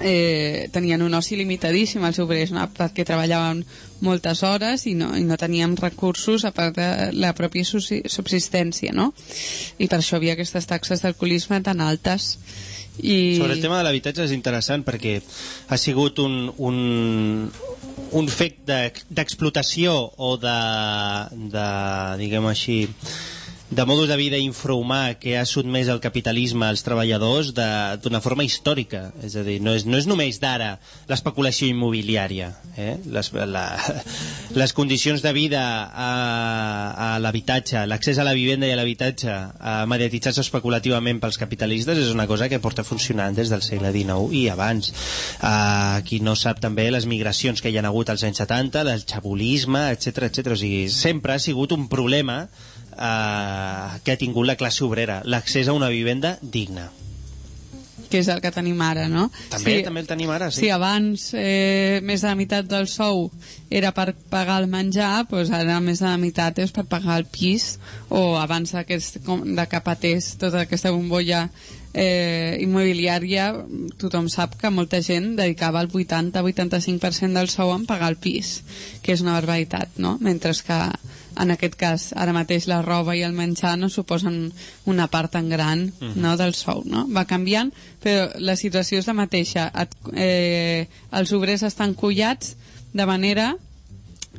B: eh, tenien un oci limitadíssim els obrers, no? perquè treballaven moltes hores i no, i no teníem recursos a part de la pròpia subsi- subsistència, no? I per això havia aquestes taxes d'alcoholisme tan altes. I...
A: Sobre el tema de l'habitatge és interessant perquè ha sigut un, un, un fet d'ex- d'explotació o de, de diguem així de modus de vida infrahumà que ha sotmès el capitalisme als treballadors d'una forma històrica. És a dir, no és, no és només d'ara l'especulació immobiliària. Eh? Les, la, [laughs] les condicions de vida a, a l'habitatge, l'accés a la vivenda i a l'habitatge mediatitzats especulativament pels capitalistes és una cosa que porta funcionant des del segle XIX i abans. Uh, qui no sap també les migracions que hi ha hagut als anys 70, el xabolisme, etc etc. O sigui, sempre ha sigut un problema eh, que ha tingut la classe obrera, l'accés a una vivenda digna.
B: que és el que tenim ara, no?
A: També, també el tenim ara, sí.
B: Si abans eh, més de la meitat del sou era per pagar el menjar, doncs ara més de la meitat és per pagar el pis, o abans d'aquest, com- de que patés tota aquesta bombolla eh, immobiliària, tothom sap que molta gent dedicava el 80-85% del sou en pagar el pis, que és una barbaritat, no? Mentre que en aquest cas, ara mateix la roba i el menjar no suposen una part tan gran
A: Mhm.
B: no, del sou, no? Va canviant, però la situació és la mateixa. Et, eh, els obrers estan collats de manera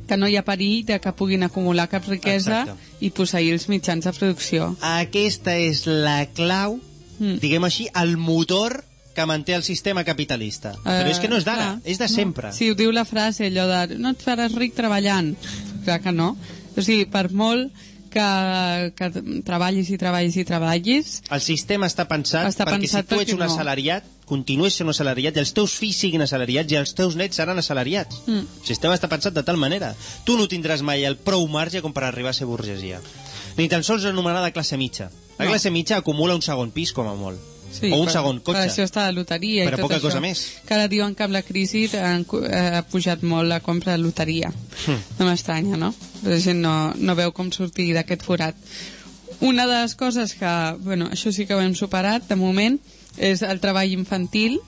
B: que no hi ha perill de que puguin acumular cap riquesa
A: Exacte.
B: i posseir els mitjans de producció.
A: Aquesta és la clau,
B: Mm.
A: diguem així, el motor que manté el sistema capitalista. Però és que no és d'ara,
B: clar,
A: és de sempre.
B: No. Sí, ho diu la frase, allò de no et faràs ric treballant. Clar que no. O sigui, per molt que, que treballis i treballis i treballis,
A: El sistema està pensat
B: Està
A: perquè
B: pensat
A: si tu ets un
B: no.
A: assalariat, continues sent un assalariat i els teus fills siguin assalariats i els teus nets seran assalariats.
B: Mm.
A: El sistema està pensat de tal manera. Tu no tindràs mai el prou marge com per arribar a ser burgesia. Ni tan sols anomenada classe mitja. La
B: No.
A: classe mitja acumula un segon pis com a molt.
B: Sí,
A: o un
B: per-
A: segon cotxe.
B: Per això està la loteria
A: Però
B: i tot
A: poca
B: això.
A: cosa més.
B: Que ara diuen que amb la crisi han, eh, ha pujat molt la compra de loteria.
A: Hm.
B: No m'estranya, no? La gent no, no veu com sortir d'aquest forat. Una de les coses que, bueno, això sí que ho hem superat, de moment, és el treball infantil.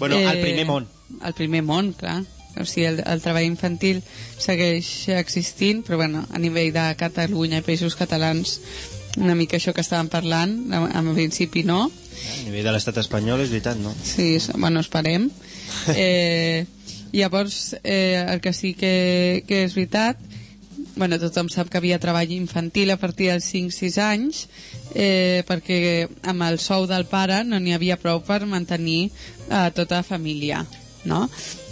A: Bueno, al primer món.
B: Al primer món, clar. O sigui, el, el treball infantil segueix existint, però bueno, a nivell de Catalunya i països catalans una mica això que estàvem parlant, en en principi no,
A: A nivell de l'estat espanyol és veritat, no?
B: Sí, bueno, esperem. [laughs] Eh, llavors, eh, el que sí que, que és veritat, bueno, tothom sap que havia treball infantil a partir dels 5-6 anys, eh, perquè amb el sou del pare no n'hi havia prou per mantenir eh, tota la família, no?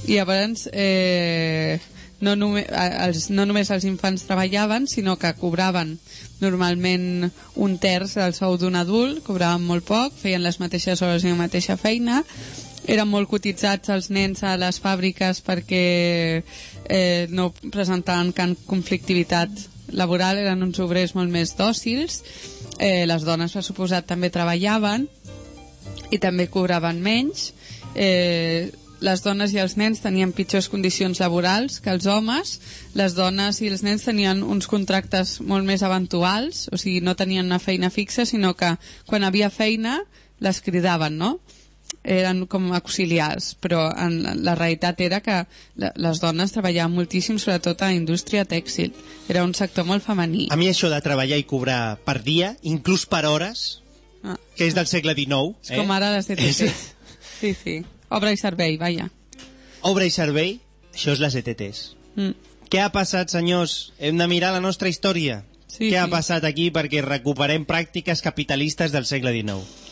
B: I llavors, eh, no, només, els, no només els infants treballaven, sinó que cobraven normalment un terç del sou d'un adult, cobraven molt poc, feien les mateixes hores i la mateixa feina, eren molt cotitzats els nens a les fàbriques perquè eh, no presentaven cap conflictivitat laboral, eren uns obrers molt més dòcils, eh, les dones, per suposat, també treballaven i també cobraven menys, eh, les dones i els nens tenien pitjors condicions laborals que els homes, les dones i els nens tenien uns contractes molt més eventuals, o sigui, no tenien una feina fixa, sinó que quan havia feina les cridaven, no? Eren com auxiliars, però en la, realitat era que les dones treballaven moltíssim, sobretot a la indústria tèxtil. Era un sector molt femení.
A: A mi això de treballar i cobrar per dia, inclús per hores,
B: Ah,
A: que és del segle XIX...
B: és com ara les [laughs] ETTs.
A: És-
B: Sí, sí. Obra i servei, vaja.
A: Obra i servei, això és les ETTs.
B: Mm.
A: Què ha passat, senyors? Hem de mirar la nostra història.
B: Sí,
A: Què ha
B: sí.
A: passat aquí perquè recuperem pràctiques capitalistes del segle XIX?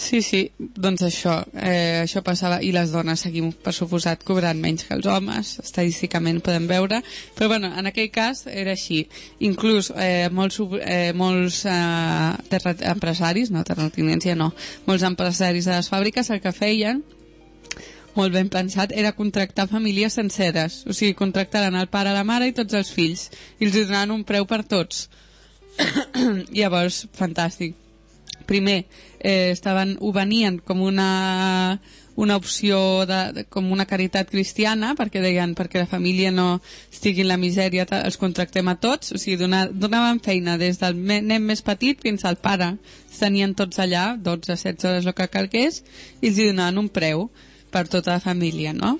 B: Sí, sí, doncs això, eh, això passava, i les dones seguim, per suposat, cobrant menys que els homes, estadísticament podem veure, però bueno, en aquell cas era així. Inclús eh, molts, eh, molts eh, empresaris, no, terratinents ja no, molts empresaris de les fàbriques el que feien molt ben pensat, era contractar famílies senceres. O sigui, contractaran el pare, la mare i tots els fills. I els donaran un preu per tots. [coughs] Llavors, fantàstic. Primer, eh, estaven, ho venien com una, una opció de, de, com una caritat cristiana perquè deien perquè la família no estigui en la misèria els contractem a tots. O sigui, donaven feina des del nen més petit fins al pare. Tenien tots allà, 12, 16 hores el que calgués i els hi donaven un preu per tota la família no?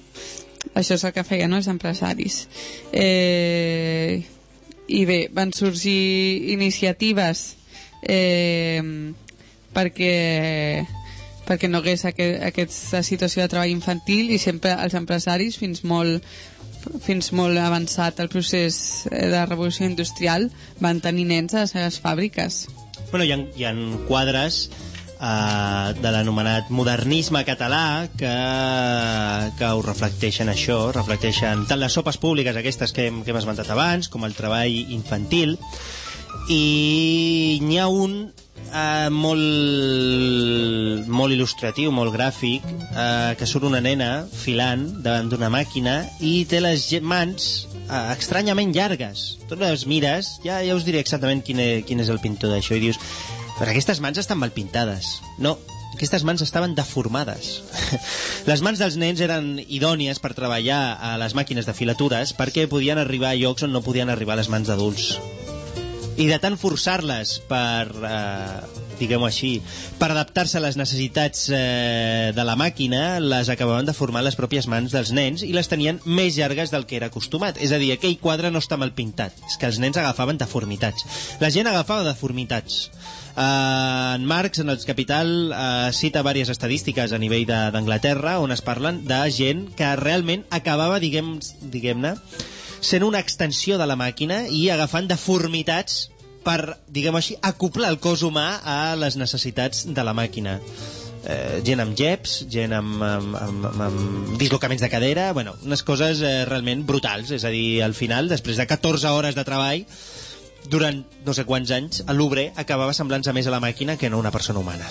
B: això és el que feien els empresaris. Eh, i bé, van sorgir iniciatives eh, perquè perquè no hagués aquest, aquesta situació de treball infantil i sempre els empresaris fins molt fins molt avançat el procés eh, de revolució industrial van tenir nens a les seves fàbriques.
A: Bueno, hi ha, hi ha quadres uh, de l'anomenat modernisme català que, que ho reflecteixen això, reflecteixen tant les sopes públiques aquestes que hem, que hem esmentat abans, com el treball infantil, i n'hi ha un uh, molt, molt il·lustratiu, molt gràfic, uh, que surt una nena filant davant d'una màquina i té les mans uh, estranyament llargues. Tu les mires, ja, ja us diré exactament quin, és, quin és el pintor d'això, i dius, però aquestes mans estan mal pintades. No, aquestes mans estaven deformades. [laughs] Les mans dels nens eren idònies per treballar a les màquines de filatures perquè podien arribar a llocs on no podien arribar les mans d'adults i de tant forçar-les per, eh, diguem-ho així, per adaptar-se a les necessitats eh, de la màquina, les acabaven de formar les pròpies mans dels nens i les tenien més llargues del que era acostumat. És a dir, aquell quadre no està mal pintat, és que els nens agafaven deformitats. La gent agafava deformitats. Uh, en Marx, en el Capital, uh, cita diverses estadístiques a nivell d'Anglaterra on es parlen de gent que realment acabava, diguem- diguem-ne, sent una extensió de la màquina i agafant deformitats per, diguem així, acoplar el cos humà a les necessitats de la màquina. Eh, gent amb jeps, gent amb, amb, amb, amb, amb dislocaments de cadera, bueno, unes coses eh, realment brutals. És a dir, al final, després de 14 hores de treball, durant no sé quants anys, l'obrer acabava semblant-se més a la màquina que no a una persona humana.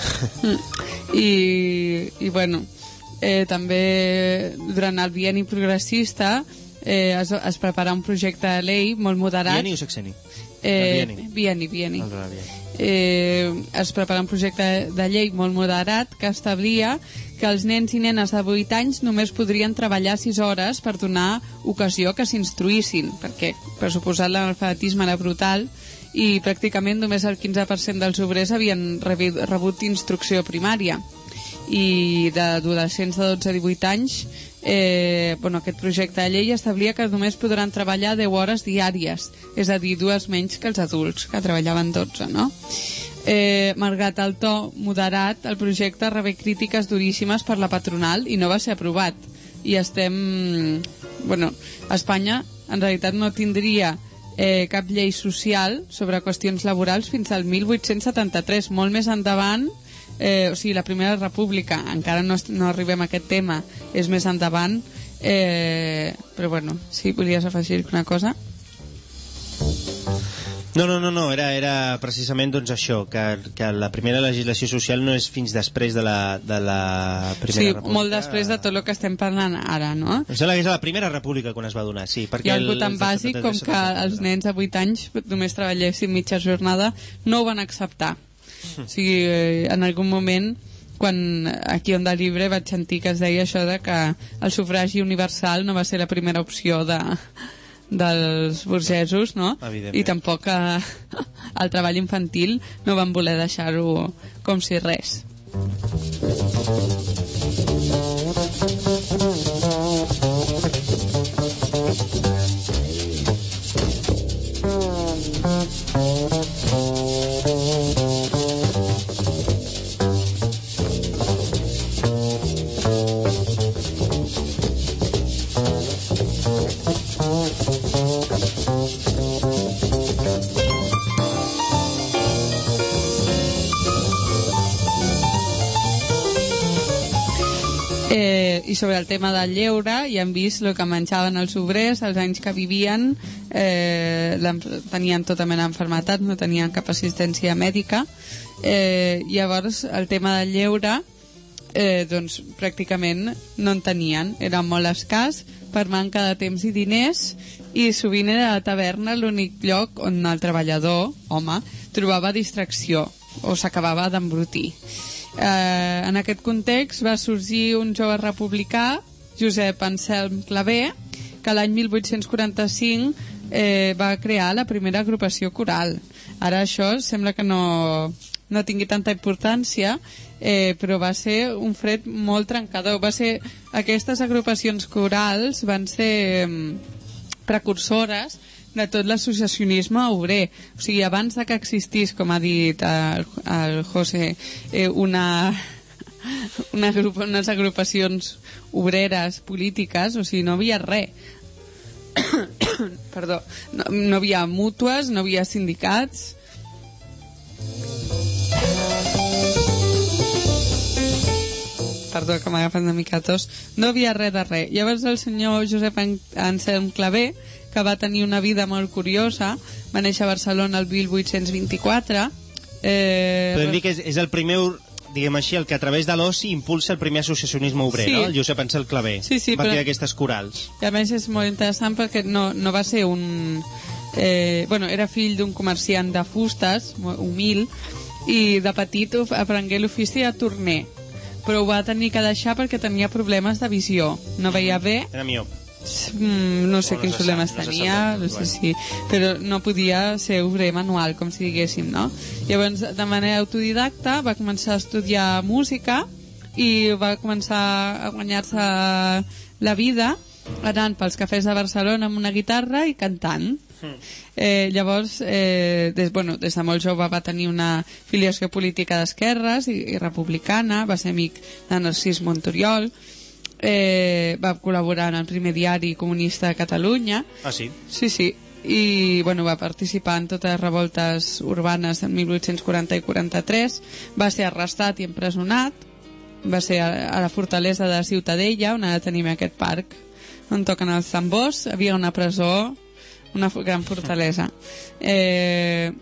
B: i, i bueno eh, també durant el bieni progressista eh, es, es preparà un projecte de llei molt moderat
A: Bieni o sexeni?
B: Eh,
A: bieni. El bieni.
B: eh, es preparà un projecte de llei molt moderat que establia que els nens i nenes de 8 anys només podrien treballar 6 hores per donar ocasió que s'instruïssin, perquè per suposat l'analfabetisme era brutal i pràcticament només el 15% dels obrers havien rebut, rebut instrucció primària i d'adolescents de 12 a 18 anys eh, bueno, aquest projecte de llei establia que només podran treballar 10 hores diàries, és a dir, dues menys que els adults, que treballaven 12, no? Eh, malgrat el to moderat, el projecte rebé crítiques duríssimes per la patronal i no va ser aprovat. I estem... Bueno, Espanya en realitat no tindria eh, cap llei social sobre qüestions laborals fins al 1873, molt més endavant eh, o sigui, la Primera República encara no, no arribem a aquest tema és més endavant eh, però bueno, sí, volies afegir una cosa
A: No, no, no, no era, era precisament doncs, això, que, que la primera legislació social no és fins després de la, de la Primera
B: sí,
A: República.
B: molt després de tot el que estem parlant ara, no?
A: Em sembla que és la Primera República quan es va donar, sí. Perquè
B: Hi ha algú tan bàsic
A: 73
B: com que els nens a 8 anys només treballessin mitja jornada, no ho van acceptar. O sigui, eh, en algun moment quan aquí on de llibre vaig sentir que es deia això de que el sufragi universal no va ser la primera opció de, dels burgesos, no? I tampoc eh, [laughs] el treball infantil no van voler deixar-ho com si res. I sobre el tema del lleure, ja hem vist el que menjaven els obrers, els anys que vivien, eh, tenien tota mena d'enfermetat, no tenien cap assistència mèdica. Eh, llavors, el tema del lleure eh, doncs pràcticament no en tenien, era molt escàs per manca de temps i diners i sovint era la taverna l'únic lloc on el treballador, home, trobava distracció o s'acabava d'embrutir. Eh, en aquest context va sorgir un jove republicà, Josep Anselm Clavé, que l'any 1845 eh, va crear la primera agrupació coral. Ara això sembla que no, no tingui tanta importància, eh, però va ser un fred molt trencador. Va ser, aquestes agrupacions corals van ser mm, precursores de tot l'associacionisme obrer. O sigui, abans de que existís, com ha dit el, el José, eh, una, una grup, unes agrupacions obreres polítiques, o sigui, no havia res. [coughs] Perdó, no, no havia mútues, no havia sindicats, perdó, que m'ha agafat una mica tos, no havia res de res. Llavors el senyor Josep An- Anselm Clavé, que va tenir una vida molt curiosa, va néixer a Barcelona el 1824, eh,
A: Podem dir que és, és el primer, diguem així, el que a través de l'oci impulsa el primer associacionisme obrer,
B: Sí.
A: no? El Josep Ansel Clavé.
B: Sí, sí,
A: va
B: però-
A: crear aquestes corals.
B: I a més és molt interessant perquè no, no va ser un... Eh, bueno, era fill d'un comerciant de fustes, humil, i de petit aprengué l'ofici de torner, però ho va tenir que deixar perquè tenia problemes de visió. No veia bé
A: Era miop.
B: Mm, no sé quins problemes tenia, no sé si... Però no podia ser obrer manual, com si diguéssim, no? Llavors, de manera autodidacta, va començar a estudiar música i va començar a guanyar-se la vida anant pels cafès de Barcelona amb una guitarra i cantant. Eh, llavors, eh, des, bueno, des de molt jove va tenir una filiació política d'esquerres i, i republicana, va ser amic de Narcís Montoriol, eh, va col·laborar en el primer diari comunista de Catalunya,
A: Ah, sí?
B: sí, sí, i bueno, va participar en totes les revoltes urbanes en 1840 i 43, va ser arrestat i empresonat, va ser a, a la fortalesa de Ciutadella, on ara tenim aquest parc, on toquen els tambors, havia una presó, una gran fortalesa. [laughs] Eh,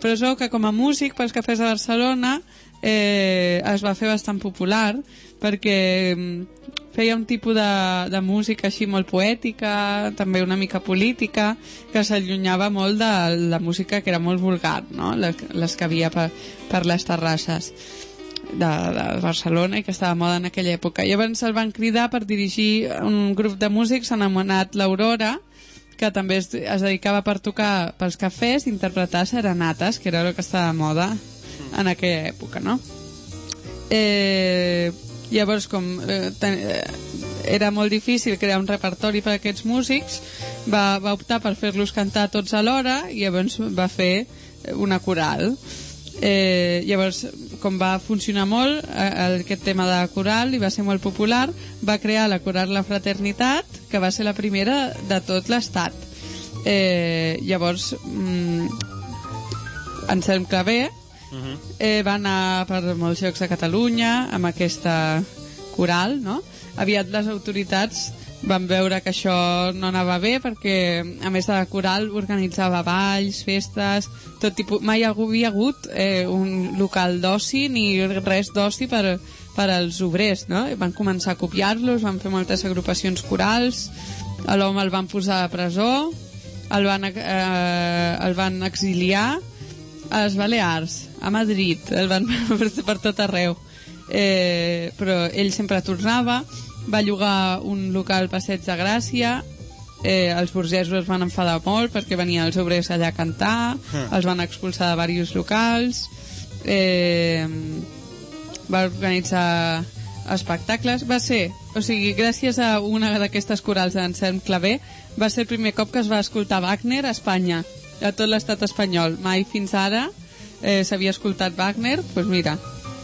B: presó que com a músic pels cafès de Barcelona eh, es va fer bastant popular perquè mm, feia un tipus de, de música així molt poètica, també una mica política, que s'allunyava molt de la música que era molt vulgar, no? les, les que havia per, per les terrasses de, de Barcelona i que estava moda en aquella època. Llavors el van cridar per dirigir un grup de músics anomenat l'Aurora, que també es, es dedicava per tocar pels cafès i interpretar serenates, que era el que estava de moda en aquella època, no? Eh, llavors, com eh, ten, eh, era molt difícil crear un repertori per a aquests músics, va, va optar per fer-los cantar tots alhora i llavors va fer una coral. Eh, llavors, com va funcionar molt eh, aquest tema de coral i va ser molt popular, va crear la Coral La Fraternitat, que va ser la primera de tot l'estat. Eh, llavors, mm, Anselm Clavé eh, va anar per molts llocs de Catalunya amb aquesta coral, no? Aviat les autoritats van veure que això no anava bé perquè, a més de la coral, organitzava balls, festes, tot tipus... Mai havia hagut eh, un local d'oci ni res d'oci per, per als obrers, no? I van començar a copiar-los, van fer moltes agrupacions corals, a l'home el van posar a presó, el van, eh, el van exiliar a les Balears, a Madrid, el van per, [laughs] per tot arreu. Eh, però ell sempre tornava, va llogar un local al Passeig de Gràcia, eh, els burgesos es van enfadar molt perquè venien els obrers allà a cantar, els van expulsar de diversos locals, eh, va organitzar espectacles, va ser, o sigui, gràcies a una d'aquestes corals d'Anselm Clavé, va ser el primer cop que es va escoltar Wagner a Espanya, a tot l'estat espanyol. Mai fins ara eh, s'havia escoltat Wagner, doncs pues mira,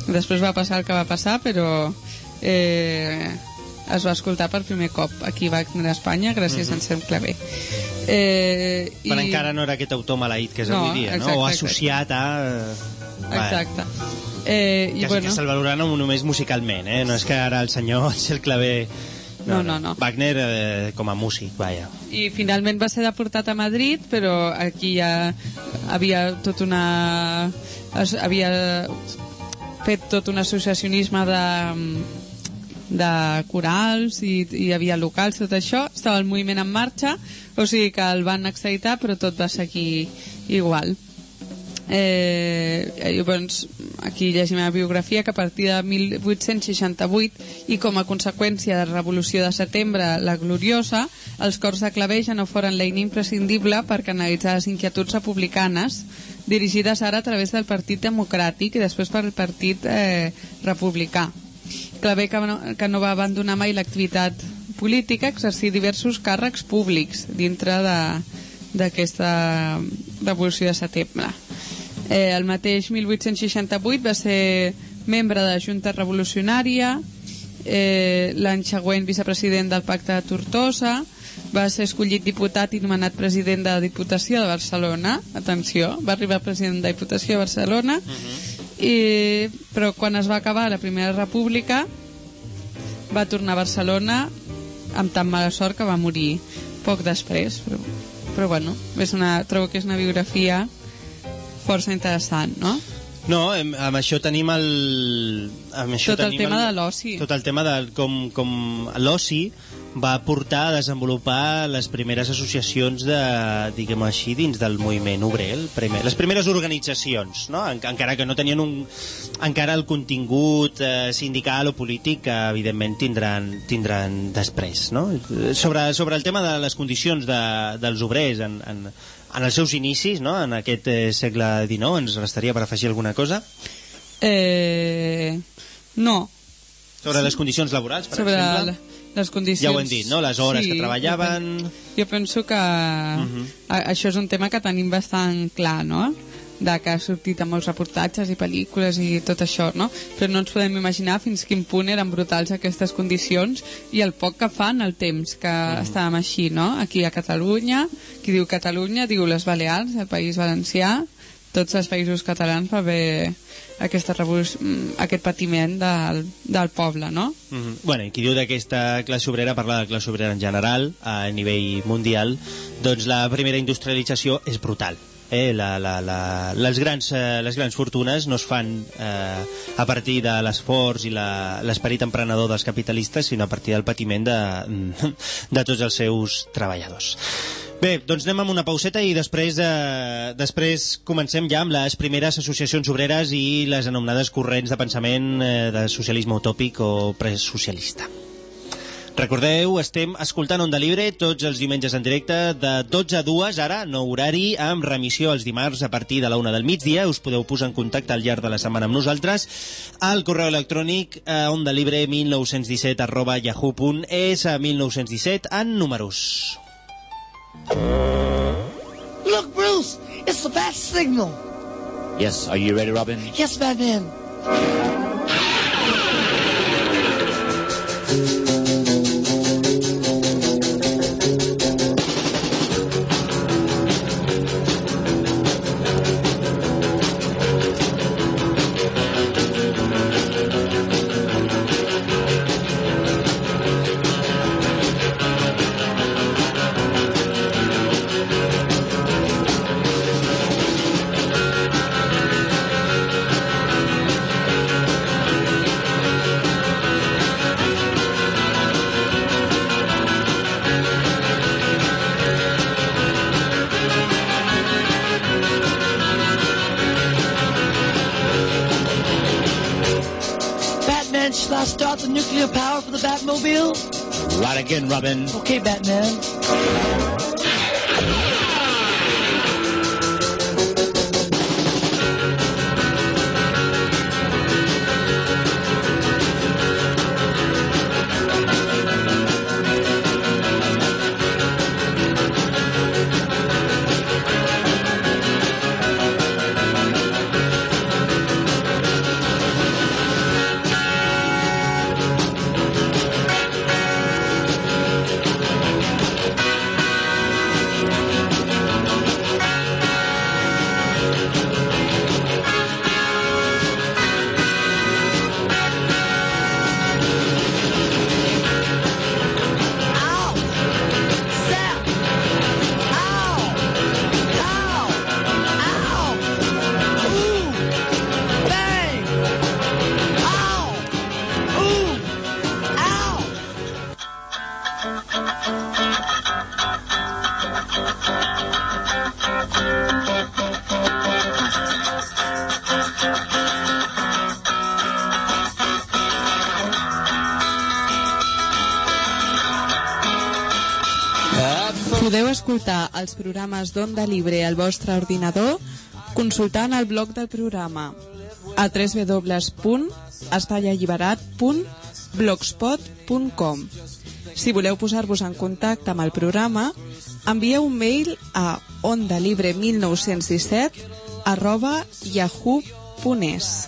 B: després va passar el que va passar, però eh, es va escoltar per primer cop aquí Wagner a Espanya gràcies a Anselm Clavé. Eh,
A: Però encara no era aquest autor maleït que és
B: No,
A: avui dia,
B: exacte,
A: no? O
B: exacte.
A: associat a...
B: Exacte. Eh, i
A: Quasi
B: bueno,
A: que se'l valora no només musicalment, eh? No és que ara el senyor Ansel Clavé...
B: No, no, no.
A: Wagner eh, com a músic, vaja.
B: i finalment va ser deportat a Madrid però aquí ja havia tot una es, havia fet tot un associacionisme de, de corals i hi havia locals, tot això, estava el moviment en marxa, o sigui que el van acreditar però tot va seguir igual. Eh, llavors, aquí llegim la biografia que a partir de 1868 i com a conseqüència de la Revolució de Setembre, la gloriosa, els cors de claver ja no foren l'eina imprescindible per canalitzar les inquietuds republicanes dirigides ara a través del Partit Democràtic i després per el Partit eh, Republicà. Clavé que no, que no va abandonar mai l'activitat política, exercir diversos càrrecs públics dintre d'aquesta revolució de setembre. Eh, el mateix 1868 va ser membre de la Junta Revolucionària, eh, l'any següent vicepresident del Pacte de Tortosa, va ser escollit diputat i nomenat president de la Diputació de Barcelona, atenció, va arribar president de la Diputació de Barcelona, i, però quan es va acabar la Primera República va tornar a Barcelona amb tan mala sort que va morir poc després, però, però bueno, és una, trobo que és una biografia força interessant, no?
A: No, amb, amb això tenim el... Amb això
B: Tot el
A: tenim
B: tema de l'oci.
A: Tot el tema de com, com l'oci va portar a desenvolupar les primeres associacions de, diguem així, dins del moviment obrer, el primer, les primeres organitzacions, no? En, encara que no tenien un, encara el contingut eh, sindical o polític que evidentment tindran, tindran després, no? Sobre, sobre el tema de les condicions de, dels obrers en, en, en els seus inicis, no? en aquest eh, segle XIX, ens restaria per afegir alguna cosa?
B: Eh, no,
A: Sobre les condicions laborals, per
B: sobre
A: exemple?
B: la- les condicions...
A: Ja ho hem dit, no? Les hores que treballaven...
B: Jo, pen, jo penso que uh. -huh. això és un tema que tenim bastant clar, no? De que ha sortit en molts reportatges i pel·lícules i tot això, no? Però no ens podem imaginar fins quin punt eren brutals aquestes condicions i el poc que fan el temps que
A: Mhm.
B: estàvem així, no? Aquí a Catalunya, qui diu Catalunya diu les Balears, el País Valencià, tots els països catalans va haver aquesta revolució, aquest patiment del, del poble, no?
A: Mm -hmm. bueno, i qui diu d'aquesta classe obrera parla de classe obrera en general a nivell mundial doncs la primera industrialització és brutal eh? la, la, la, les, grans, eh, les grans fortunes no es fan eh, a partir de l'esforç i l'esperit emprenedor dels capitalistes sinó a partir del patiment de, [laughs] de tots els seus treballadors Bé, doncs anem amb una pauseta i després, eh, després comencem ja amb les primeres associacions obreres i les anomenades corrents de pensament eh, de socialisme utòpic o presocialista. Recordeu, estem escoltant Onda Libre tots els diumenges en directe de 12 a 2, ara, nou horari, amb remissió els dimarts a partir de la una del migdia. Us podeu posar en contacte al llarg de la setmana amb nosaltres al correu electrònic eh, ondalibre1917 arroba yahoo.es a 1917 en números.
I: Look, Bruce, it's the bat signal.
J: Yes, are you ready, Robin?
I: Yes, Batman. Batman,
J: again, Robin.
I: Okay, Batman.
B: Els programes d'Onda Libre al vostre ordinador consultant el blog del programa a www.estallalliberat.blogspot.com Si voleu posar-vos en contacte amb el programa, envieu un mail a ondalibre1917 arroba yahoo.es.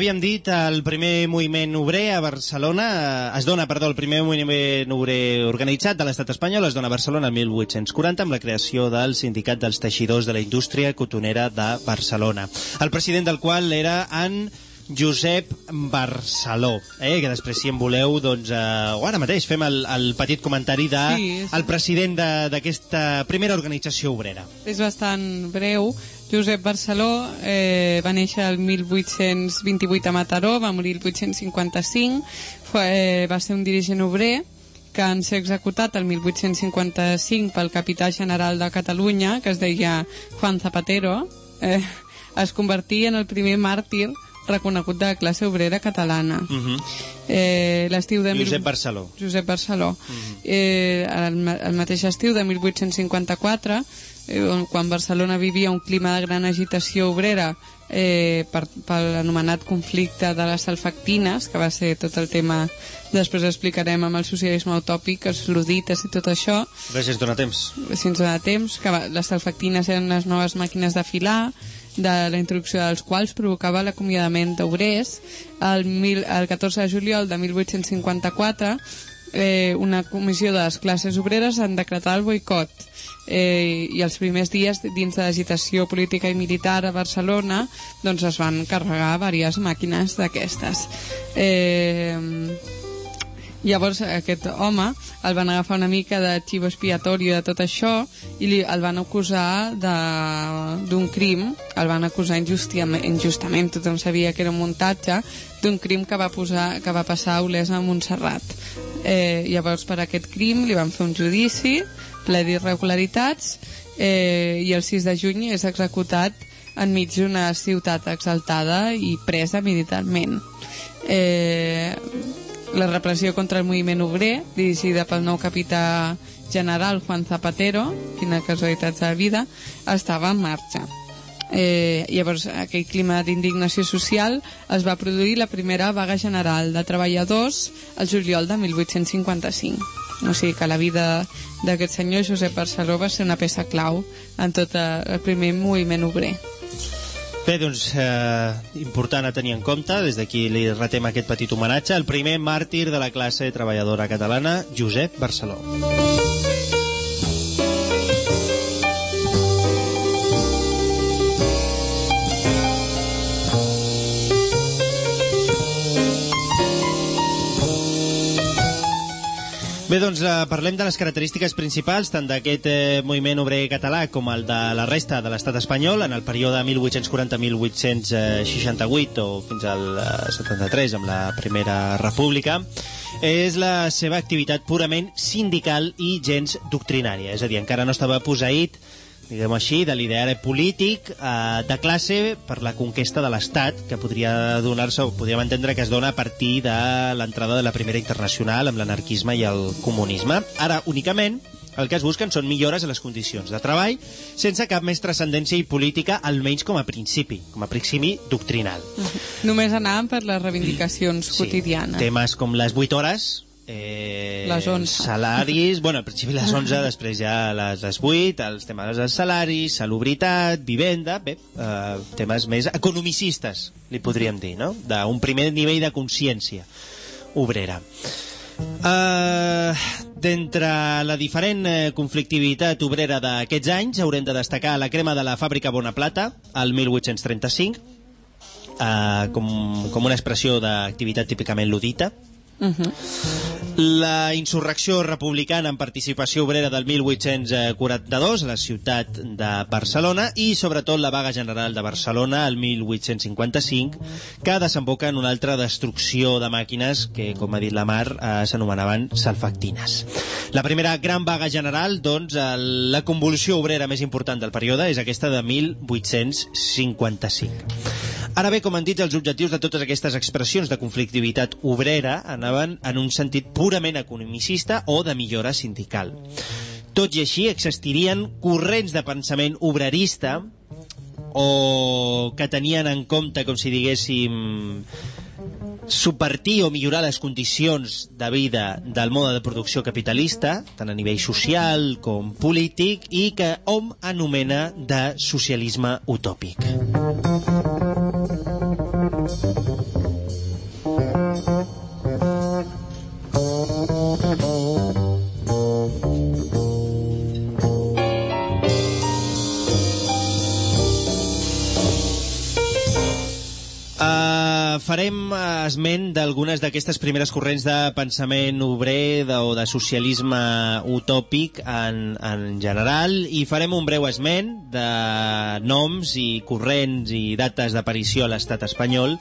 A: havíem dit, el primer moviment obrer a Barcelona, eh, es dona, perdó, el primer moviment obrer organitzat de l'estat espanyol es dona a Barcelona el 1840 amb la creació del Sindicat dels Teixidors de la Indústria Cotonera de Barcelona, el president del qual era en Josep Barceló, eh, que després, si en voleu, doncs, eh, o ara mateix fem el, el petit comentari de
B: Sí, sí.
A: el president de- d'aquesta primera organització obrera.
B: És bastant breu. Josep Barceló eh, va néixer el 1828 a Mataró, va morir el 1855, Fue, eh, va ser un dirigent obrer que en ser executat el 1855 pel capità general de Catalunya, que es deia Juan Zapatero, eh, es convertí en el primer màrtir reconegut de la classe obrera catalana.
A: Uh -huh.
B: eh, L'estiu de...
A: Josep Barceló.
B: Josep Barceló. eh, el, el mateix estiu de 1854, eh, quan Barcelona vivia un clima de gran agitació obrera eh, per, per l'anomenat conflicte de les salfactines, que va ser tot el tema, després explicarem amb el socialisme utòpic, els ludites i tot això,
A: Res, es dona temps.
B: si ens dona temps, que va, les salfactines eren unes noves màquines de filar, de la introducció dels quals provocava l'acomiadament d'obrers. El, el 14 de juliol de 1854, eh, una comissió de les classes obreres han decretat el boicot eh, i els primers dies dins de l'agitació política i militar a Barcelona doncs es van carregar diverses màquines d'aquestes. Eh, Llavors aquest home el van agafar una mica de xivo expiatori de tot això i li, el van acusar d'un crim, el van acusar injustament, injustament, tothom sabia que era un muntatge, d'un crim que va, posar, que va passar a Olesa a Montserrat. Eh, llavors per aquest crim li van fer un judici ple d'irregularitats eh, i el 6 de juny és executat enmig d'una ciutat exaltada i presa militarment. Eh, la repressió contra el moviment obrer, dirigida pel nou capità general Juan Zapatero, quina casualitat de la vida, estava en marxa. Eh, llavors, aquell clima d'indignació social es va produir la primera vaga general de treballadors el juliol de 1855. O sigui que la vida d'aquest senyor Josep Barceló va ser una peça clau en tot el primer moviment obrer.
A: Bé, doncs, eh, important a tenir en compte, des d'aquí li retem aquest petit homenatge, el primer màrtir de la classe treballadora catalana, Josep Barceló. Bé, doncs eh, parlem de les característiques principals tant d'aquest eh, moviment obrer català com el de la resta de l'estat espanyol en el període 1840-1868 o fins al eh, 73 amb la Primera República és la seva activitat purament sindical i gens doctrinària, és a dir, encara no estava posaït diguem així, de l'ideari polític eh, de classe per la conquesta de l'Estat, que podria donar-se, o podríem entendre que es dona a partir de l'entrada de la Primera Internacional amb l'anarquisme i el comunisme. Ara, únicament, el que es busquen són millores a les condicions de treball sense cap més transcendència i política, almenys com a principi, com a principi doctrinal.
B: Només anàvem per les reivindicacions quotidianes.
A: Temes com les 8 hores, eh,
B: Les 11.
A: salaris, bueno, al principi les 11, després ja les, les 8, els temes dels salaris, salubritat, vivenda, bé, eh, temes més economicistes, li podríem dir, no? D'un primer nivell de consciència obrera. Uh, D'entre la diferent eh, conflictivitat obrera d'aquests anys haurem de destacar la crema de la fàbrica Bonaplata al 1835 uh, com, com una expressió d'activitat típicament ludita
B: Uh -huh.
A: la insurrecció republicana en participació obrera del 1842 a la ciutat de Barcelona i sobretot la vaga general de Barcelona el 1855 que desemboca en una altra destrucció de màquines que, com ha dit la Mar, eh, s'anomenaven salfactines. La primera gran vaga general, doncs, el, la convulsió obrera més important del període és aquesta de 1855. Ara bé, com han dit, els objectius de totes aquestes expressions de conflictivitat obrera anaven en un sentit purament economicista o de millora sindical. Tot i així, existirien corrents de pensament obrerista o que tenien en compte, com si diguéssim, subvertir o millorar les condicions de vida del mode de producció capitalista, tant a nivell social com polític, i que hom anomena de socialisme utòpic. Farem uh, esment d'algunes d'aquestes primeres corrents de pensament obrer de, o de socialisme utòpic en, en general i farem un breu esment de noms i corrents i dates d'aparició a l'estat espanyol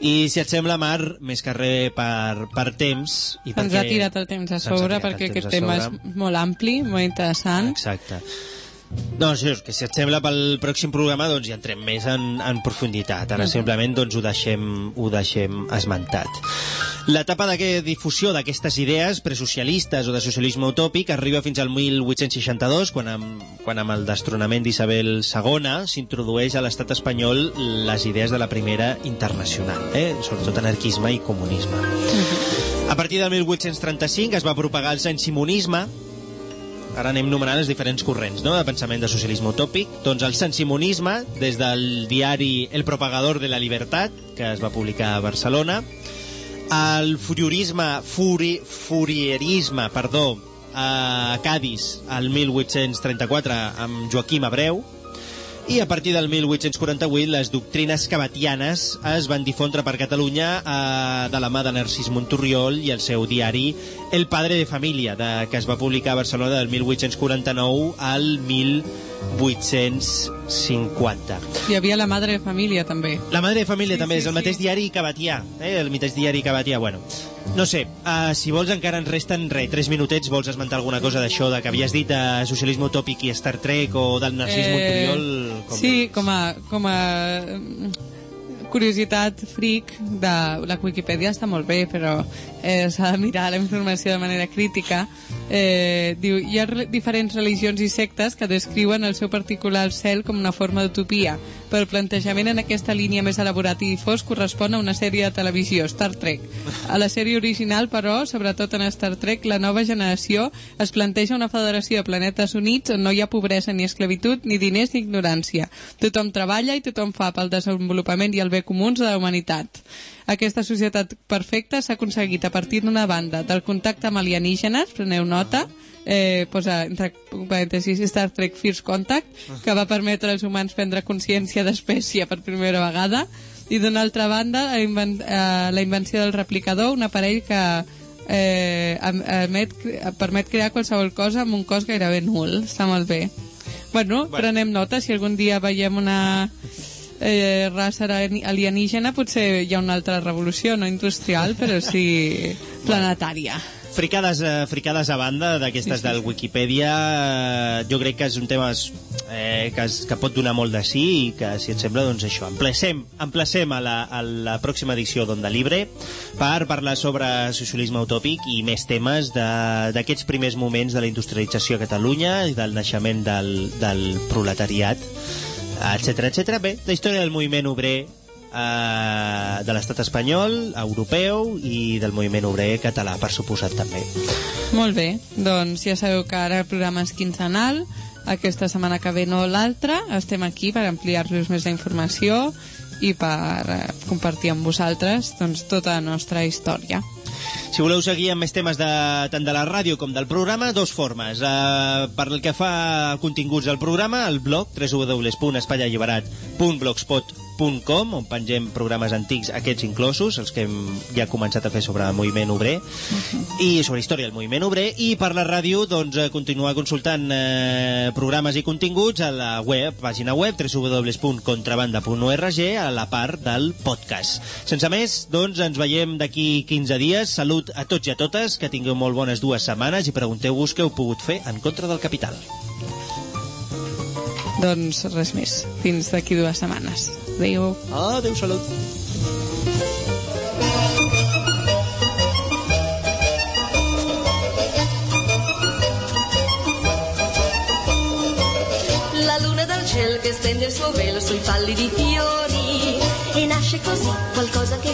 A: i si et sembla, Mar, més que res per, per temps i
B: Ens
A: perquè...
B: ha tirat el temps a sobre perquè aquest tema
A: sobre.
B: és molt ampli, molt interessant.
A: Exacte. No, sí, és que si et sembla pel pròxim programa doncs ja entrem més en, en profunditat. Ara
B: Mhm.
A: simplement doncs, ho, deixem, ho deixem esmentat. L'etapa de difusió d'aquestes idees presocialistes o de socialisme utòpic arriba fins al 1862, quan amb, quan amb el destronament d'Isabel II s'introdueix a l'estat espanyol les idees de la primera internacional, eh? sobretot anarquisme i comunisme. A partir del 1835 es va propagar el sensimonisme, ara anem nomenant els diferents corrents no? de pensament de socialisme utòpic. Doncs el sensimonisme, des del diari El Propagador de la Libertat, que es va publicar a Barcelona, el furiorisme, furi, furierisme, perdó, a Cádiz, al 1834, amb Joaquim Abreu, i a partir del 1848 les doctrines cabatianes es van difondre per Catalunya eh, de la mà de Narcís Montorriol i el seu diari El Padre de Família, de, que es va publicar a Barcelona del 1849 al 1850.
B: Hi havia la Madre de Família, també.
A: La Madre de Família
B: Sí,
A: també
B: sí,
A: és el
B: sí.
A: mateix diari cabatià, eh? el mateix diari cabatià, bueno. No sé, uh, si vols encara ens resten re, tres minutets, vols esmentar alguna cosa d'això, de que havies dit de socialisme utòpic i Star Trek o del Narcís Montoriol? Com
B: Eh, sí, com a, com a mm, curiositat freak de la Wikipedia està molt bé, però eh, s'ha de mirar la informació de manera crítica. Eh, diu, hi ha re diferents religions i sectes que descriuen el seu particular cel com una forma d'utopia, però el plantejament en aquesta línia més elaborat i difós correspon a una sèrie de televisió, Star Trek. A la sèrie original, però, sobretot en Star Trek, la nova generació es planteja una federació de planetes units on no hi ha pobresa ni esclavitud, ni diners ni ignorància. Tothom treballa i tothom fa pel desenvolupament i el bé comuns de la humanitat. Aquesta societat perfecta s'ha aconseguit a partir d'una banda del contacte amb alienígenes, preneu nota, eh, posa entre parèntesis Star Trek First Contact, que va permetre als humans prendre consciència d'espècie per primera vegada, i d'una altra banda la, inven eh, la invenció del replicador, un aparell que eh, em- emet, permet crear qualsevol cosa amb un cost gairebé nul. Està molt bé. Bueno,
A: Bueno.
B: prenem nota. Si algun dia veiem una eh, raça ali- alienígena, potser hi ha una altra revolució, no industrial, però sí [laughs] planetària.
A: Fricades, eh, fricades a banda d'aquestes del Wikipedia, eh, jo crec que és un tema eh, que, es, que pot donar molt de sí i que, si et sembla, doncs això. Emplacem, emplacem a, la, a la pròxima edició d'Onda Libre per parlar sobre socialisme utòpic i més temes de- d'aquests primers moments de la industrialització a Catalunya i del naixement del, del proletariat, etc etc. Bé, la història del moviment obrer eh, de l'estat espanyol, europeu i del moviment obrer català, per suposat també.
B: Molt bé, doncs ja sabeu que ara el programa és quinzenal, aquesta setmana que ve no l'altra, estem aquí per ampliar-vos més la informació i per eh, compartir amb vosaltres doncs, tota la nostra història.
A: Si voleu seguir amb més temes de, tant de la ràdio com del programa, dos formes. Uh, per el que fa continguts del programa, el blog www.espaialliberat.blogspot.com on pengem programes antics, aquests inclosos, els que hem ja començat a fer sobre el moviment obrer i sobre història del moviment obrer, i per la ràdio, doncs, eh, continuar consultant eh, programes i continguts a la web, pàgina web www.contrabanda.org a la part del podcast. Sense més, doncs, ens veiem d'aquí 15 dies. Salut a tots i a totes, que tingueu molt bones dues setmanes i pregunteu-vos què heu pogut fer en contra del capital.
B: Doncs res més, fins d'aquí dues setmanes. Adéu.
A: Adéu, salut.
K: La luna dal cielo che stende il suo velo sui falli di fiori e nasce così qualcosa che